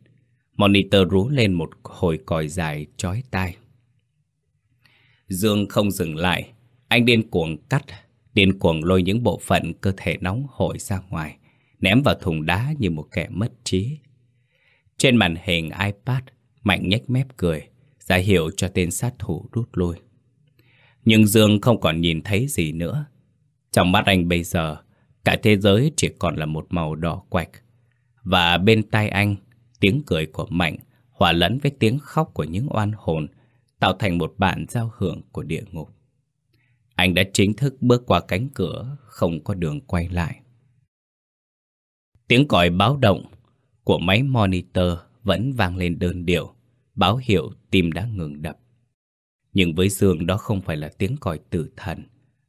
Monitor rú lên một hồi còi dài chói tai. Dương không dừng lại, anh điên cuồng cắt, điên cuồng lôi những bộ phận cơ thể nóng hổi ra ngoài, ném vào thùng đá như một kẻ mất trí. Trên màn hình iPad, Mạnh nhếch mép cười, ra hiệu cho tên sát thủ rút lui. Nhưng Dương không còn nhìn thấy gì nữa. Trong mắt anh bây giờ, cả thế giới chỉ còn là một màu đỏ quạch. Và bên tai anh Tiếng cười của Mạnh hòa lẫn với tiếng khóc của những oan hồn tạo thành một bản giao hưởng của địa ngục. Anh đã chính thức bước qua cánh cửa, không có đường quay lại. Tiếng còi báo động của máy monitor vẫn vang lên đơn điệu, báo hiệu tim đã ngừng đập. Nhưng với Dương đó không phải là tiếng còi tử thần,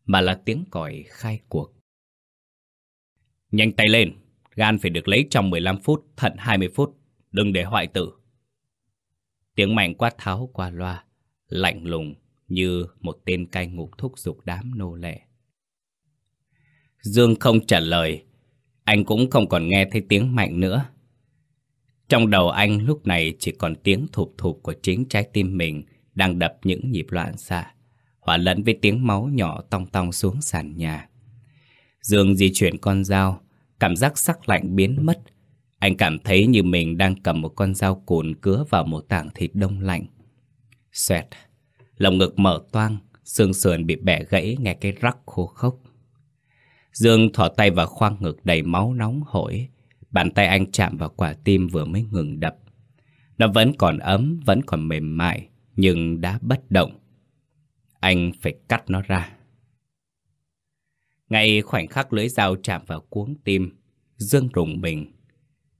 mà là tiếng còi khai cuộc. Nhanh tay lên, gan phải được lấy trong 15 phút, thận 20 phút. Đừng để hoại tử. Tiếng mạnh quát tháo qua loa, lạnh lùng như một tên cai ngục thúc giục đám nô lệ. Dương không trả lời, anh cũng không còn nghe thấy tiếng mạnh nữa. Trong đầu anh lúc này chỉ còn tiếng thụp thụp của chính trái tim mình đang đập những nhịp loạn xạ, hòa lẫn với tiếng máu nhỏ tong tong xuống sàn nhà. Dương di chuyển con dao, cảm giác sắc lạnh biến mất. Anh cảm thấy như mình đang cầm một con dao cùn cứa vào một tảng thịt đông lạnh. Xoẹt, lồng ngực mở toang, xương sườn bị bẻ gãy nghe cái rắc khô khốc. Dương thỏ tay vào khoang ngực đầy máu nóng hổi. Bàn tay anh chạm vào quả tim vừa mới ngừng đập. Nó vẫn còn ấm, vẫn còn mềm mại, nhưng đã bất động. Anh phải cắt nó ra. Ngay khoảnh khắc lưỡi dao chạm vào cuống tim, Dương rùng mình.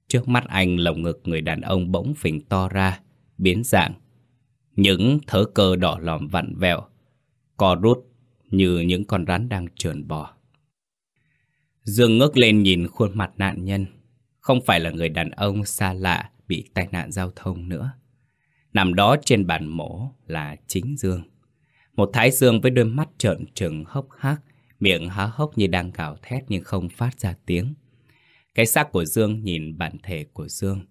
Trước mắt anh lồng ngực người đàn ông bỗng phình to ra, biến dạng. Những thớ cơ đỏ lòm vặn vẹo, co rút như những con rắn đang trườn bò. Dương ngước lên nhìn khuôn mặt nạn nhân. Không phải là người đàn ông xa lạ bị tai nạn giao thông nữa. Nằm đó trên bàn mổ là chính Dương. Một thái dương với đôi mắt trợn trừng hốc hác, miệng há hốc như đang gào thét nhưng không phát ra tiếng. Cái xác của Dương nhìn bản thể của Dương,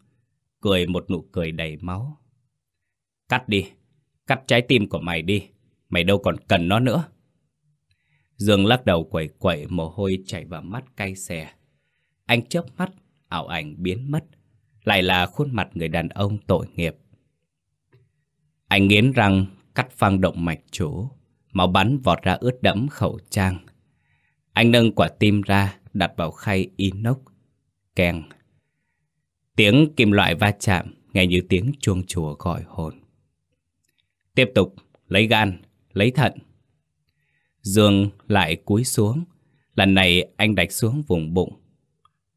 cười một nụ cười đầy máu. Cắt đi, cắt trái tim của mày đi, mày đâu còn cần nó nữa. Dương lắc đầu quẩy quẩy mồ hôi chảy vào mắt cay xè. Anh chớp mắt, ảo ảnh biến mất. Lại là khuôn mặt người đàn ông tội nghiệp. Anh nghiến răng, cắt phăng động mạch chủ. Máu bắn vọt ra ướt đẫm khẩu trang. Anh nâng quả tim ra, đặt vào khay inox. Keng. Tiếng kim loại va chạm, nghe như tiếng chuông chùa gọi hồn. Tiếp tục, lấy gan, lấy thận. Dương lại cúi xuống. Lần này anh đạch xuống vùng bụng.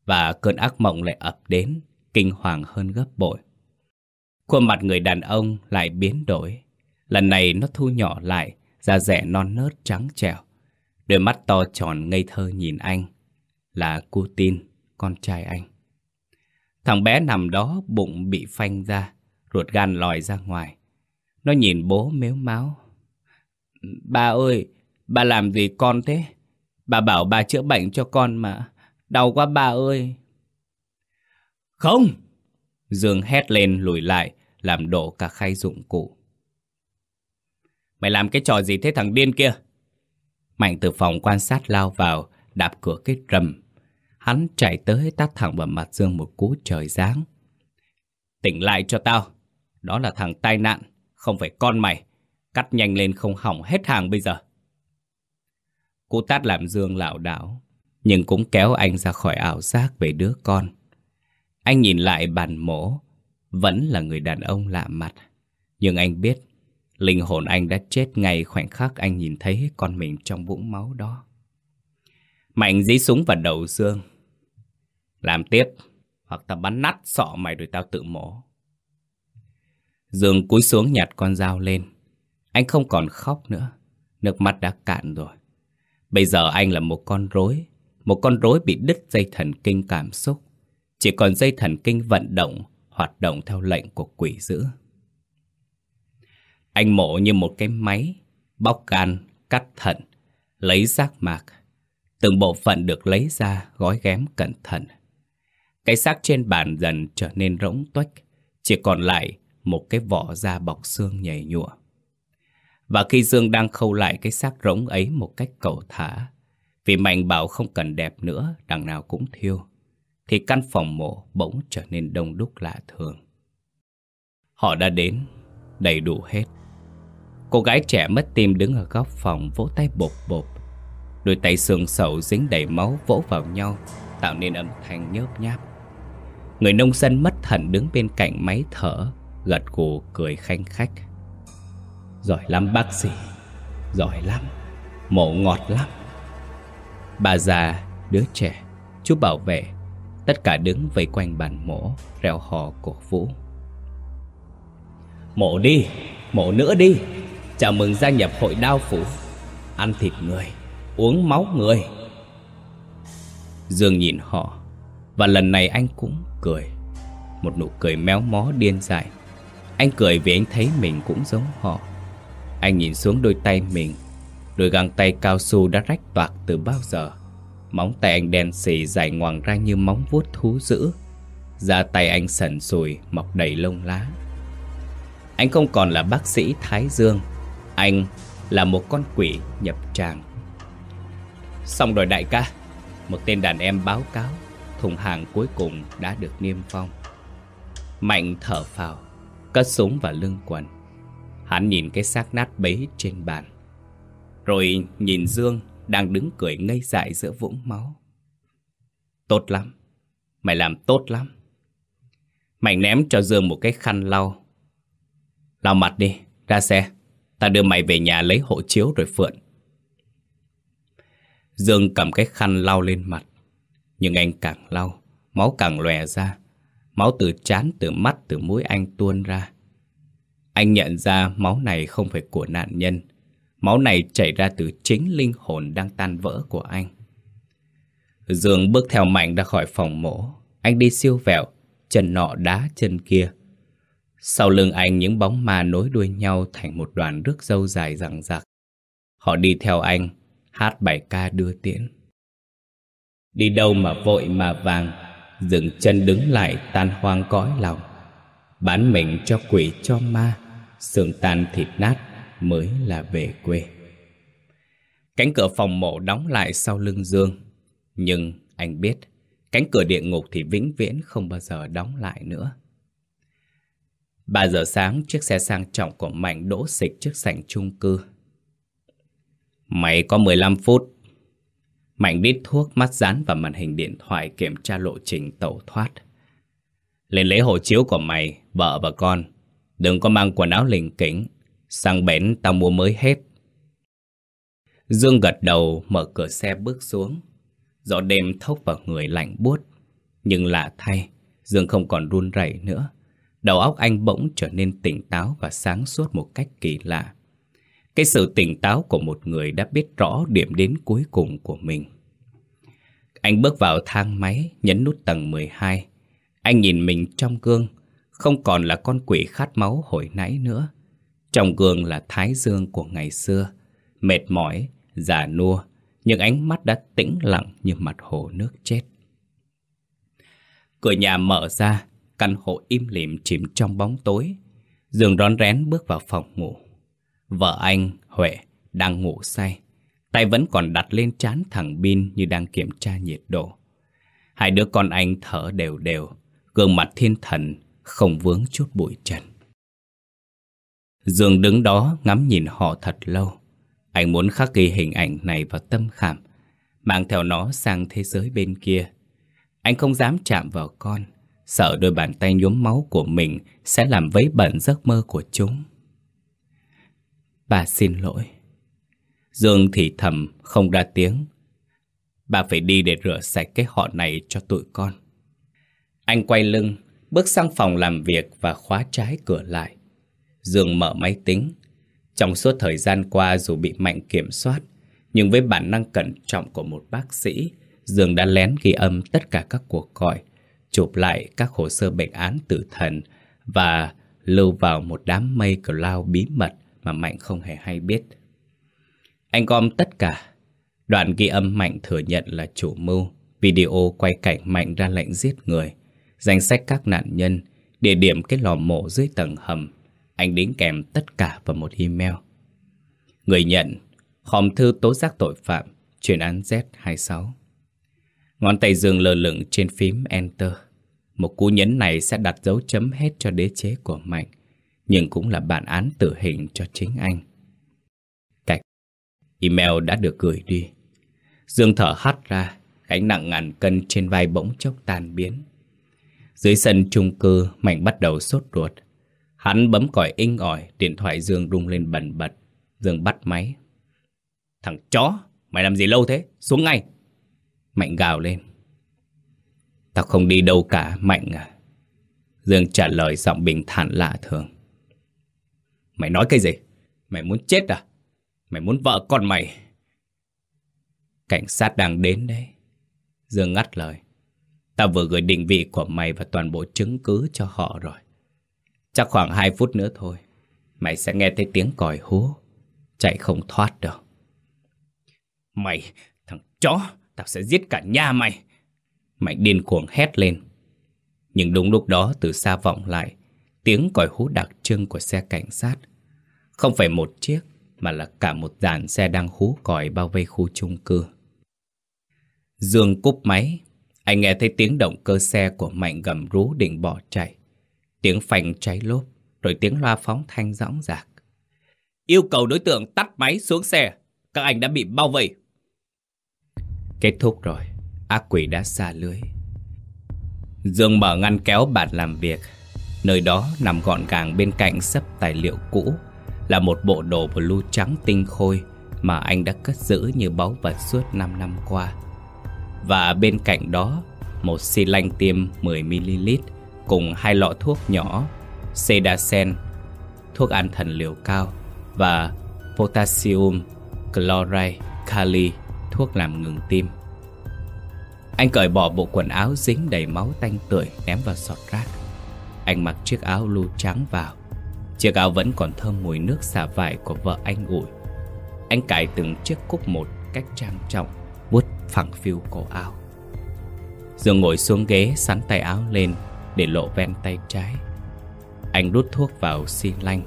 Và cơn ác mộng lại ập đến, kinh hoàng hơn gấp bội. Khuôn mặt người đàn ông lại biến đổi. Lần này nó thu nhỏ lại, da rẻ non nớt trắng trẻo. Đôi mắt to tròn ngây thơ nhìn anh. Là cu tin, con trai anh. Thằng bé nằm đó bụng bị phanh ra, ruột gan lòi ra ngoài. Nó nhìn bố mếu máu. Ba ơi, ba làm gì con thế? Bà bảo bà chữa bệnh cho con mà. Đau quá bà ơi. Không! Dương hét lên lùi lại, làm đổ cả khay dụng cụ. Mày làm cái trò gì thế thằng điên kia? Mạnh từ phòng quan sát lao vào, đạp cửa cái rầm. Hắn chạy tới tát thẳng vào mặt Dương một cú trời giáng. Tỉnh lại cho tao. Đó là thằng tai nạn, không phải con mày. Cắt nhanh lên không hỏng hết hàng bây giờ. Cú tát làm Dương lảo đảo, nhưng cũng kéo anh ra khỏi ảo giác về đứa con. Anh nhìn lại bàn mổ, vẫn là người đàn ông lạ mặt. Nhưng anh biết, linh hồn anh đã chết ngay khoảnh khắc anh nhìn thấy con mình trong vũng máu đó. Mạnh dí súng vào đầu Dương. Làm tiếp, hoặc tao bắn nát sọ mày rồi tao tự mổ. Dương cúi xuống nhặt con dao lên. Anh không còn khóc nữa. Nước mắt đã cạn rồi. Bây giờ anh là một con rối, một con rối bị đứt dây thần kinh cảm xúc. Chỉ còn dây thần kinh vận động, hoạt động theo lệnh của quỷ dữ. Anh mổ như một cái máy, bóc gan, cắt thận, lấy rác mạc. Từng bộ phận được lấy ra, gói ghém cẩn thận. Cái xác trên bàn dần trở nên rỗng tuếch, chỉ còn lại một cái vỏ da bọc xương nhảy nhụa. Và khi Dương đang khâu lại cái xác rỗng ấy một cách cầu thả, vì Mạnh bảo không cần đẹp nữa, đằng nào cũng thiêu, thì căn phòng mộ bỗng trở nên đông đúc lạ thường. Họ đã đến, đầy đủ hết. Cô gái trẻ mất tim đứng ở góc phòng vỗ tay bột bột. Đôi tay xương sầu dính đầy máu vỗ vào nhau, tạo nên âm thanh nhớp nháp. Người nông dân mất thần đứng bên cạnh máy thở, gật gù cười khanh khách. Giỏi lắm bác sĩ Giỏi lắm Mổ ngọt lắm Bà già, đứa trẻ Chú bảo vệ Tất cả đứng vây quanh bàn mổ Reo hò cổ vũ. Mổ đi Mổ nữa đi Chào mừng gia nhập hội đao phủ. Ăn thịt người Uống máu người. Dương nhìn họ Và lần này anh cũng cười. Một nụ cười méo mó điên dại. Anh cười vì anh thấy mình cũng giống họ. Anh nhìn xuống đôi tay mình Đôi găng tay cao su đã rách toạc từ bao giờ. Móng tay anh đen xì dài ngoằng ra như móng vuốt thú dữ. Da tay anh sần sùi, mọc đầy lông lá. Anh không còn là bác sĩ Thái Dương. Anh là một con quỷ nhập tràng. Xong rồi đại ca, Một tên đàn em báo cáo, Thùng hàng cuối cùng đã được niêm phong. Mạnh thở phào, Cất súng vào lưng quần. Hắn nhìn cái xác nát bấy trên bàn. Rồi nhìn Dương Đang đứng cười ngây dại giữa vũng máu. Tốt lắm Mày làm tốt lắm. Mày ném cho Dương một cái khăn lau. Lau mặt đi Ra xe. Ta đưa mày về nhà lấy hộ chiếu rồi phượn. Dương cầm cái khăn lau lên mặt Nhưng anh càng lau Máu càng lòe ra. Máu từ chán, từ mắt, từ mũi anh tuôn ra. Anh nhận ra máu này không phải của nạn nhân Máu này chảy ra từ chính linh hồn đang tan vỡ của anh. Dương bước theo Mạnh ra khỏi phòng mổ. Anh đi siêu vẹo, Chân nọ đá chân kia. Sau lưng anh những bóng ma nối đuôi nhau Thành một đoàn rước dâu dài rằng rạc. Họ đi theo anh, Hát bài ca đưa tiễn. Đi đâu mà vội mà vàng, Dừng chân đứng lại tan hoang cõi lòng. Bán mình cho quỷ, cho ma Sườn tan thịt nát Mới là về quê Cánh cửa phòng mộ đóng lại sau lưng Dương Nhưng anh biết Cánh cửa địa ngục thì vĩnh viễn không bao giờ đóng lại nữa 3 giờ sáng chiếc xe sang trọng của Mạnh đỗ xịch trước sảnh chung cư Mày có 15 phút Mạnh đít thuốc mắt dán vào màn hình điện thoại kiểm tra lộ trình tẩu thoát. Lên lấy hộ chiếu của mày, vợ và con. Đừng có mang quần áo lình kỉnh. Sang bến tao mua mới hết. Dương gật đầu mở cửa xe bước xuống. Gió đêm thốc vào người lạnh buốt. Nhưng lạ thay, Dương không còn run rẩy nữa. Đầu óc anh bỗng trở nên tỉnh táo và sáng suốt một cách kỳ lạ. Cái sự tỉnh táo của một người đã biết rõ điểm đến cuối cùng của mình. Anh bước vào thang máy, nhấn nút tầng 12. Anh nhìn mình trong gương, không còn là con quỷ khát máu hồi nãy nữa. Trong gương là thái dương của ngày xưa, mệt mỏi, già nua, nhưng ánh mắt đã tĩnh lặng như mặt hồ nước chết. Cửa nhà mở ra, căn hộ im lìm chìm trong bóng tối. Dương rón rén bước vào phòng ngủ. Vợ anh, Huệ, đang ngủ say. Tay vẫn còn đặt lên chán thằng Bin như đang kiểm tra nhiệt độ. Hai đứa con anh thở đều đều, gương mặt thiên thần, không vướng chút bụi trần. Dương đứng đó ngắm nhìn họ thật lâu. Anh muốn khắc ghi hình ảnh này vào tâm khảm, mang theo nó sang thế giới bên kia. Anh không dám chạm vào con, sợ đôi bàn tay nhuốm máu của mình sẽ làm vấy bẩn giấc mơ của chúng. Bà xin lỗi. Dương thì thầm không ra tiếng. Bà phải đi để rửa sạch cái họ này cho tụi con. Anh quay lưng, bước sang phòng làm việc và khóa trái cửa lại. Dương mở máy tính. Trong suốt thời gian qua dù bị mạnh kiểm soát, nhưng với bản năng cẩn trọng của một bác sĩ, Dương đã lén ghi âm tất cả các cuộc gọi, chụp lại các hồ sơ bệnh án tử thần và lưu vào một đám mây cloud bí mật mà Mạnh không hề hay biết. Anh gom tất cả. Đoạn ghi âm Mạnh thừa nhận là chủ mưu. Video quay cảnh Mạnh ra lệnh giết người. Danh sách các nạn nhân. Địa điểm cái lò mộ dưới tầng hầm. Anh đính kèm tất cả vào một email. Người nhận. Hòm thư tố giác tội phạm. Chuyên án Z26. Ngón tay dương lơ lửng trên phím Enter. Một cú nhấn này sẽ đặt dấu chấm hết cho đế chế của Mạnh. Nhưng cũng là bản án tử hình cho chính anh. Cạch Email đã được gửi đi. Dương thở hắt ra, gánh nặng ngàn cân trên vai bỗng chốc tan biến. Dưới sân chung cư, Mạnh bắt đầu sốt ruột. Hắn bấm còi inh ỏi, điện thoại Dương rung lên bần bật. Dương bắt máy. Thằng chó, mày làm gì lâu thế? Xuống ngay! Mạnh gào lên. Tao không đi đâu cả, Mạnh à. Dương trả lời giọng bình thản lạ thường. Mày nói cái gì? Mày muốn chết à? Mày muốn vợ con mày Cảnh sát đang đến đấy Dương ngắt lời Tao vừa gửi định vị của mày và toàn bộ chứng cứ cho họ rồi Chắc khoảng 2 phút nữa thôi Mày sẽ nghe thấy tiếng còi hú. Chạy không thoát đâu Mày, thằng chó Tao sẽ giết cả nhà mày. Mạnh điên cuồng hét lên. Nhưng đúng lúc đó từ xa vọng lại Tiếng còi hú đặc trưng của xe cảnh sát. Không phải một chiếc mà là cả một dàn xe đang hú còi bao vây khu chung cư. Dương cúp máy, anh nghe thấy tiếng động cơ xe của Mạnh gầm rú định bỏ chạy. Tiếng phành cháy lốp, rồi tiếng loa phóng thanh rõng rạc. Yêu cầu đối tượng tắt máy xuống xe, các anh đã bị bao vây. Kết thúc rồi, ác quỷ đã xa lưới. Dương mở ngăn kéo bàn làm việc. Nơi đó nằm gọn gàng bên cạnh sấp tài liệu cũ là một bộ đồ blue trắng tinh khôi mà anh đã cất giữ như báu vật suốt 5 năm qua. Và bên cạnh đó, một xi lanh tiêm 10ml cùng hai lọ thuốc nhỏ sedacen, thuốc an thần liều cao và Potassium Chloride Kali, thuốc làm ngừng tim. Anh cởi bỏ bộ quần áo dính đầy máu tanh tưởi ném vào sọt rác. Anh mặc chiếc áo lu trắng vào. Chiếc áo vẫn còn thơm mùi nước xả vải của vợ anh ủi. Anh cài từng chiếc cúc một cách trang trọng, vuốt phẳng phiu cổ áo. rồi ngồi xuống ghế sắn tay áo lên để lộ ven tay trái. Anh đút thuốc vào xi lanh,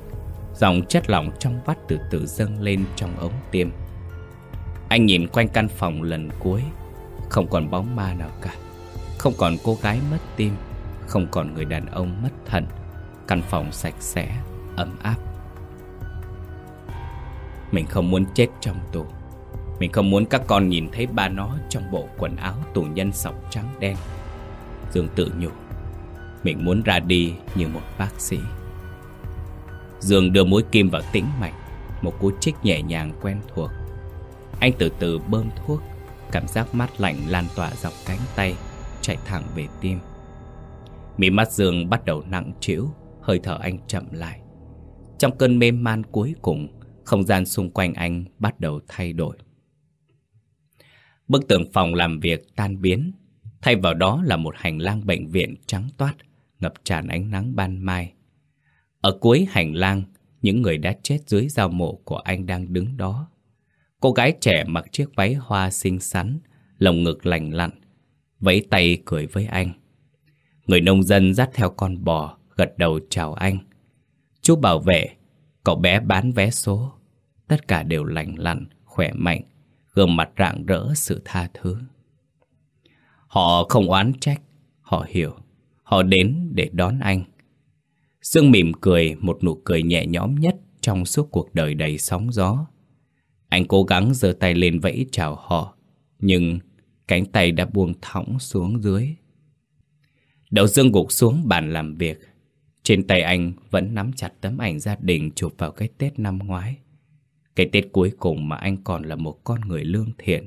dòng chất lỏng trong vắt từ từ dâng lên trong ống tiêm. Anh nhìn quanh căn phòng lần cuối không còn bóng ma nào cả. Không còn cô gái mất tim Không còn người đàn ông mất thần. Căn phòng sạch sẽ, ấm áp. Mình không muốn chết trong tù. Mình không muốn các con nhìn thấy ba nó Trong bộ quần áo tù nhân sọc trắng đen Dương tự nhủ. Mình muốn ra đi như một bác sĩ. Dương đưa mũi kim vào tĩnh mạch, Một cú chích nhẹ nhàng quen thuộc. Anh từ từ bơm thuốc, Cảm giác mát lạnh lan tỏa dọc cánh tay, Chạy thẳng về tim. Mí mắt Dương bắt đầu nặng trĩu, Hơi thở anh chậm lại. Trong cơn mê man cuối cùng, Không gian xung quanh anh bắt đầu thay đổi. Bức tường phòng làm việc tan biến, Thay vào đó là một hành lang bệnh viện trắng toát. Ngập tràn ánh nắng ban mai Ở cuối hành lang Những người đã chết dưới giao mộ của anh đang đứng đó Cô gái trẻ mặc chiếc váy hoa xinh xắn, lồng ngực lành lặn, vẫy tay cười với anh. Người nông dân dắt theo con bò, gật đầu chào anh. Chú bảo vệ, cậu bé bán vé số, tất cả đều lành lặn, khỏe mạnh, gương mặt rạng rỡ sự tha thứ. Họ không oán trách, họ hiểu, họ đến để đón anh. Dương mỉm cười, một nụ cười nhẹ nhõm nhất trong suốt cuộc đời đầy sóng gió. Anh cố gắng giơ tay lên vẫy chào họ, Nhưng cánh tay đã buông thõng xuống dưới. Đậu Dương gục xuống bàn làm việc. Trên tay anh vẫn nắm chặt tấm ảnh gia đình chụp vào cái Tết năm ngoái. Cái Tết cuối cùng mà anh còn là một con người lương thiện.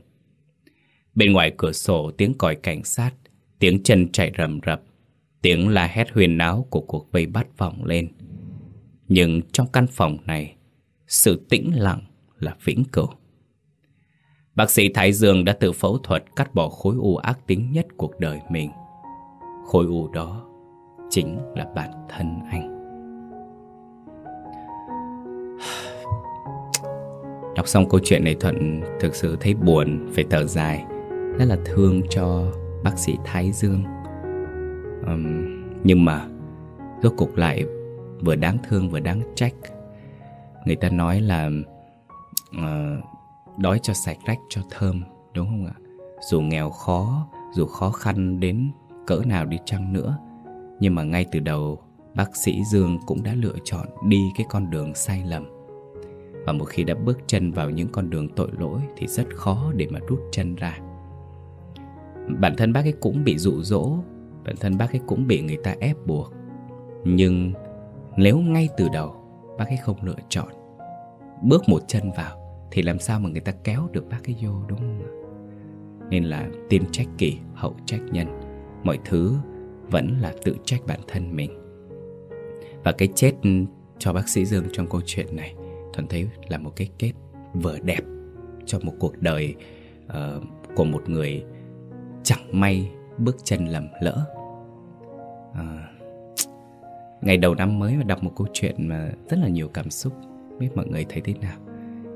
Bên ngoài cửa sổ tiếng còi cảnh sát, Tiếng chân chạy rầm rập. Tiếng la hét huyền náo của cuộc vây bắt vọng lên Nhưng trong căn phòng này Sự tĩnh lặng là vĩnh cửu. Bác sĩ Thái Dương đã tự phẫu thuật cắt bỏ khối u ác tính nhất cuộc đời mình. Khối u đó chính là bản thân anh. Đọc xong câu chuyện này Thuận thực sự thấy buồn, phải thở dài. Rất là thương cho bác sĩ Thái Dương. Um, nhưng mà rốt cục lại vừa đáng thương vừa đáng trách. Người ta nói là uh, đói cho sạch rách cho thơm đúng không ạ? Dù nghèo khó dù khó khăn đến cỡ nào đi chăng nữa nhưng mà ngay từ đầu bác sĩ dương cũng đã lựa chọn đi cái con đường sai lầm. Và một khi đã bước chân vào những con đường tội lỗi thì rất khó để mà rút chân ra. Bản thân bác ấy cũng bị dụ dỗ bản thân bác ấy cũng bị người ta ép buộc. Nhưng nếu ngay từ đầu bác ấy không lựa chọn bước một chân vào thì làm sao mà người ta kéo được bác ấy vô đúng không ạ? Nên là tiên trách kỷ hậu trách nhân. Mọi thứ vẫn là tự trách bản thân mình. Và cái chết cho bác sĩ dương trong câu chuyện này thuần thấy là một cái kết vừa đẹp cho một cuộc đời uh, của một người chẳng may bước chân lầm lỡ. À, ngày đầu năm mới mà đọc một câu chuyện mà rất là nhiều cảm xúc biết mọi người thấy thế nào.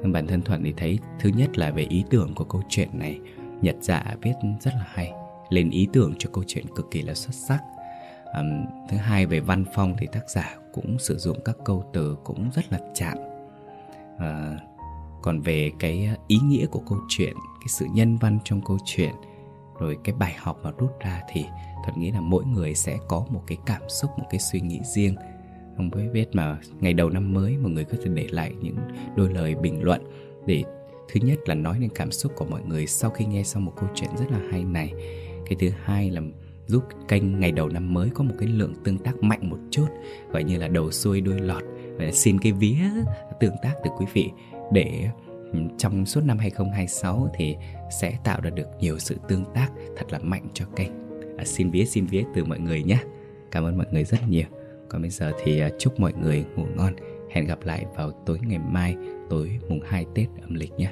Nhưng bản thân Thuận thì thấy thứ nhất là về ý tưởng của câu chuyện này Nhật dạ viết rất là hay Lên ý tưởng cho câu chuyện cực kỳ là xuất sắc. À, Thứ hai về văn phong thì tác giả cũng sử dụng các câu từ cũng rất là chạm. À, Còn về cái ý nghĩa của câu chuyện Cái sự nhân văn trong câu chuyện rồi cái bài học mà rút ra thì thật nghĩ là mỗi người sẽ có một cái cảm xúc, một cái suy nghĩ riêng. Không biết mà ngày đầu năm mới mọi người có thể để lại những đôi lời bình luận Để thứ nhất là nói lên cảm xúc của mọi người sau khi nghe xong một câu chuyện rất là hay này. Cái thứ hai là giúp kênh ngày đầu năm mới có một cái lượng tương tác mạnh một chút Gọi như là đầu xuôi đuôi lọt. Và xin cái vía tương tác từ quý vị để trong suốt năm 2026 thì sẽ tạo ra được nhiều sự tương tác thật là mạnh cho kênh. À, xin vía xin vía từ mọi người nhé. Cảm ơn mọi người rất nhiều. Còn bây giờ thì à, chúc mọi người ngủ ngon. Hẹn gặp lại vào tối ngày mai, tối mùng 2 Tết âm lịch nhé.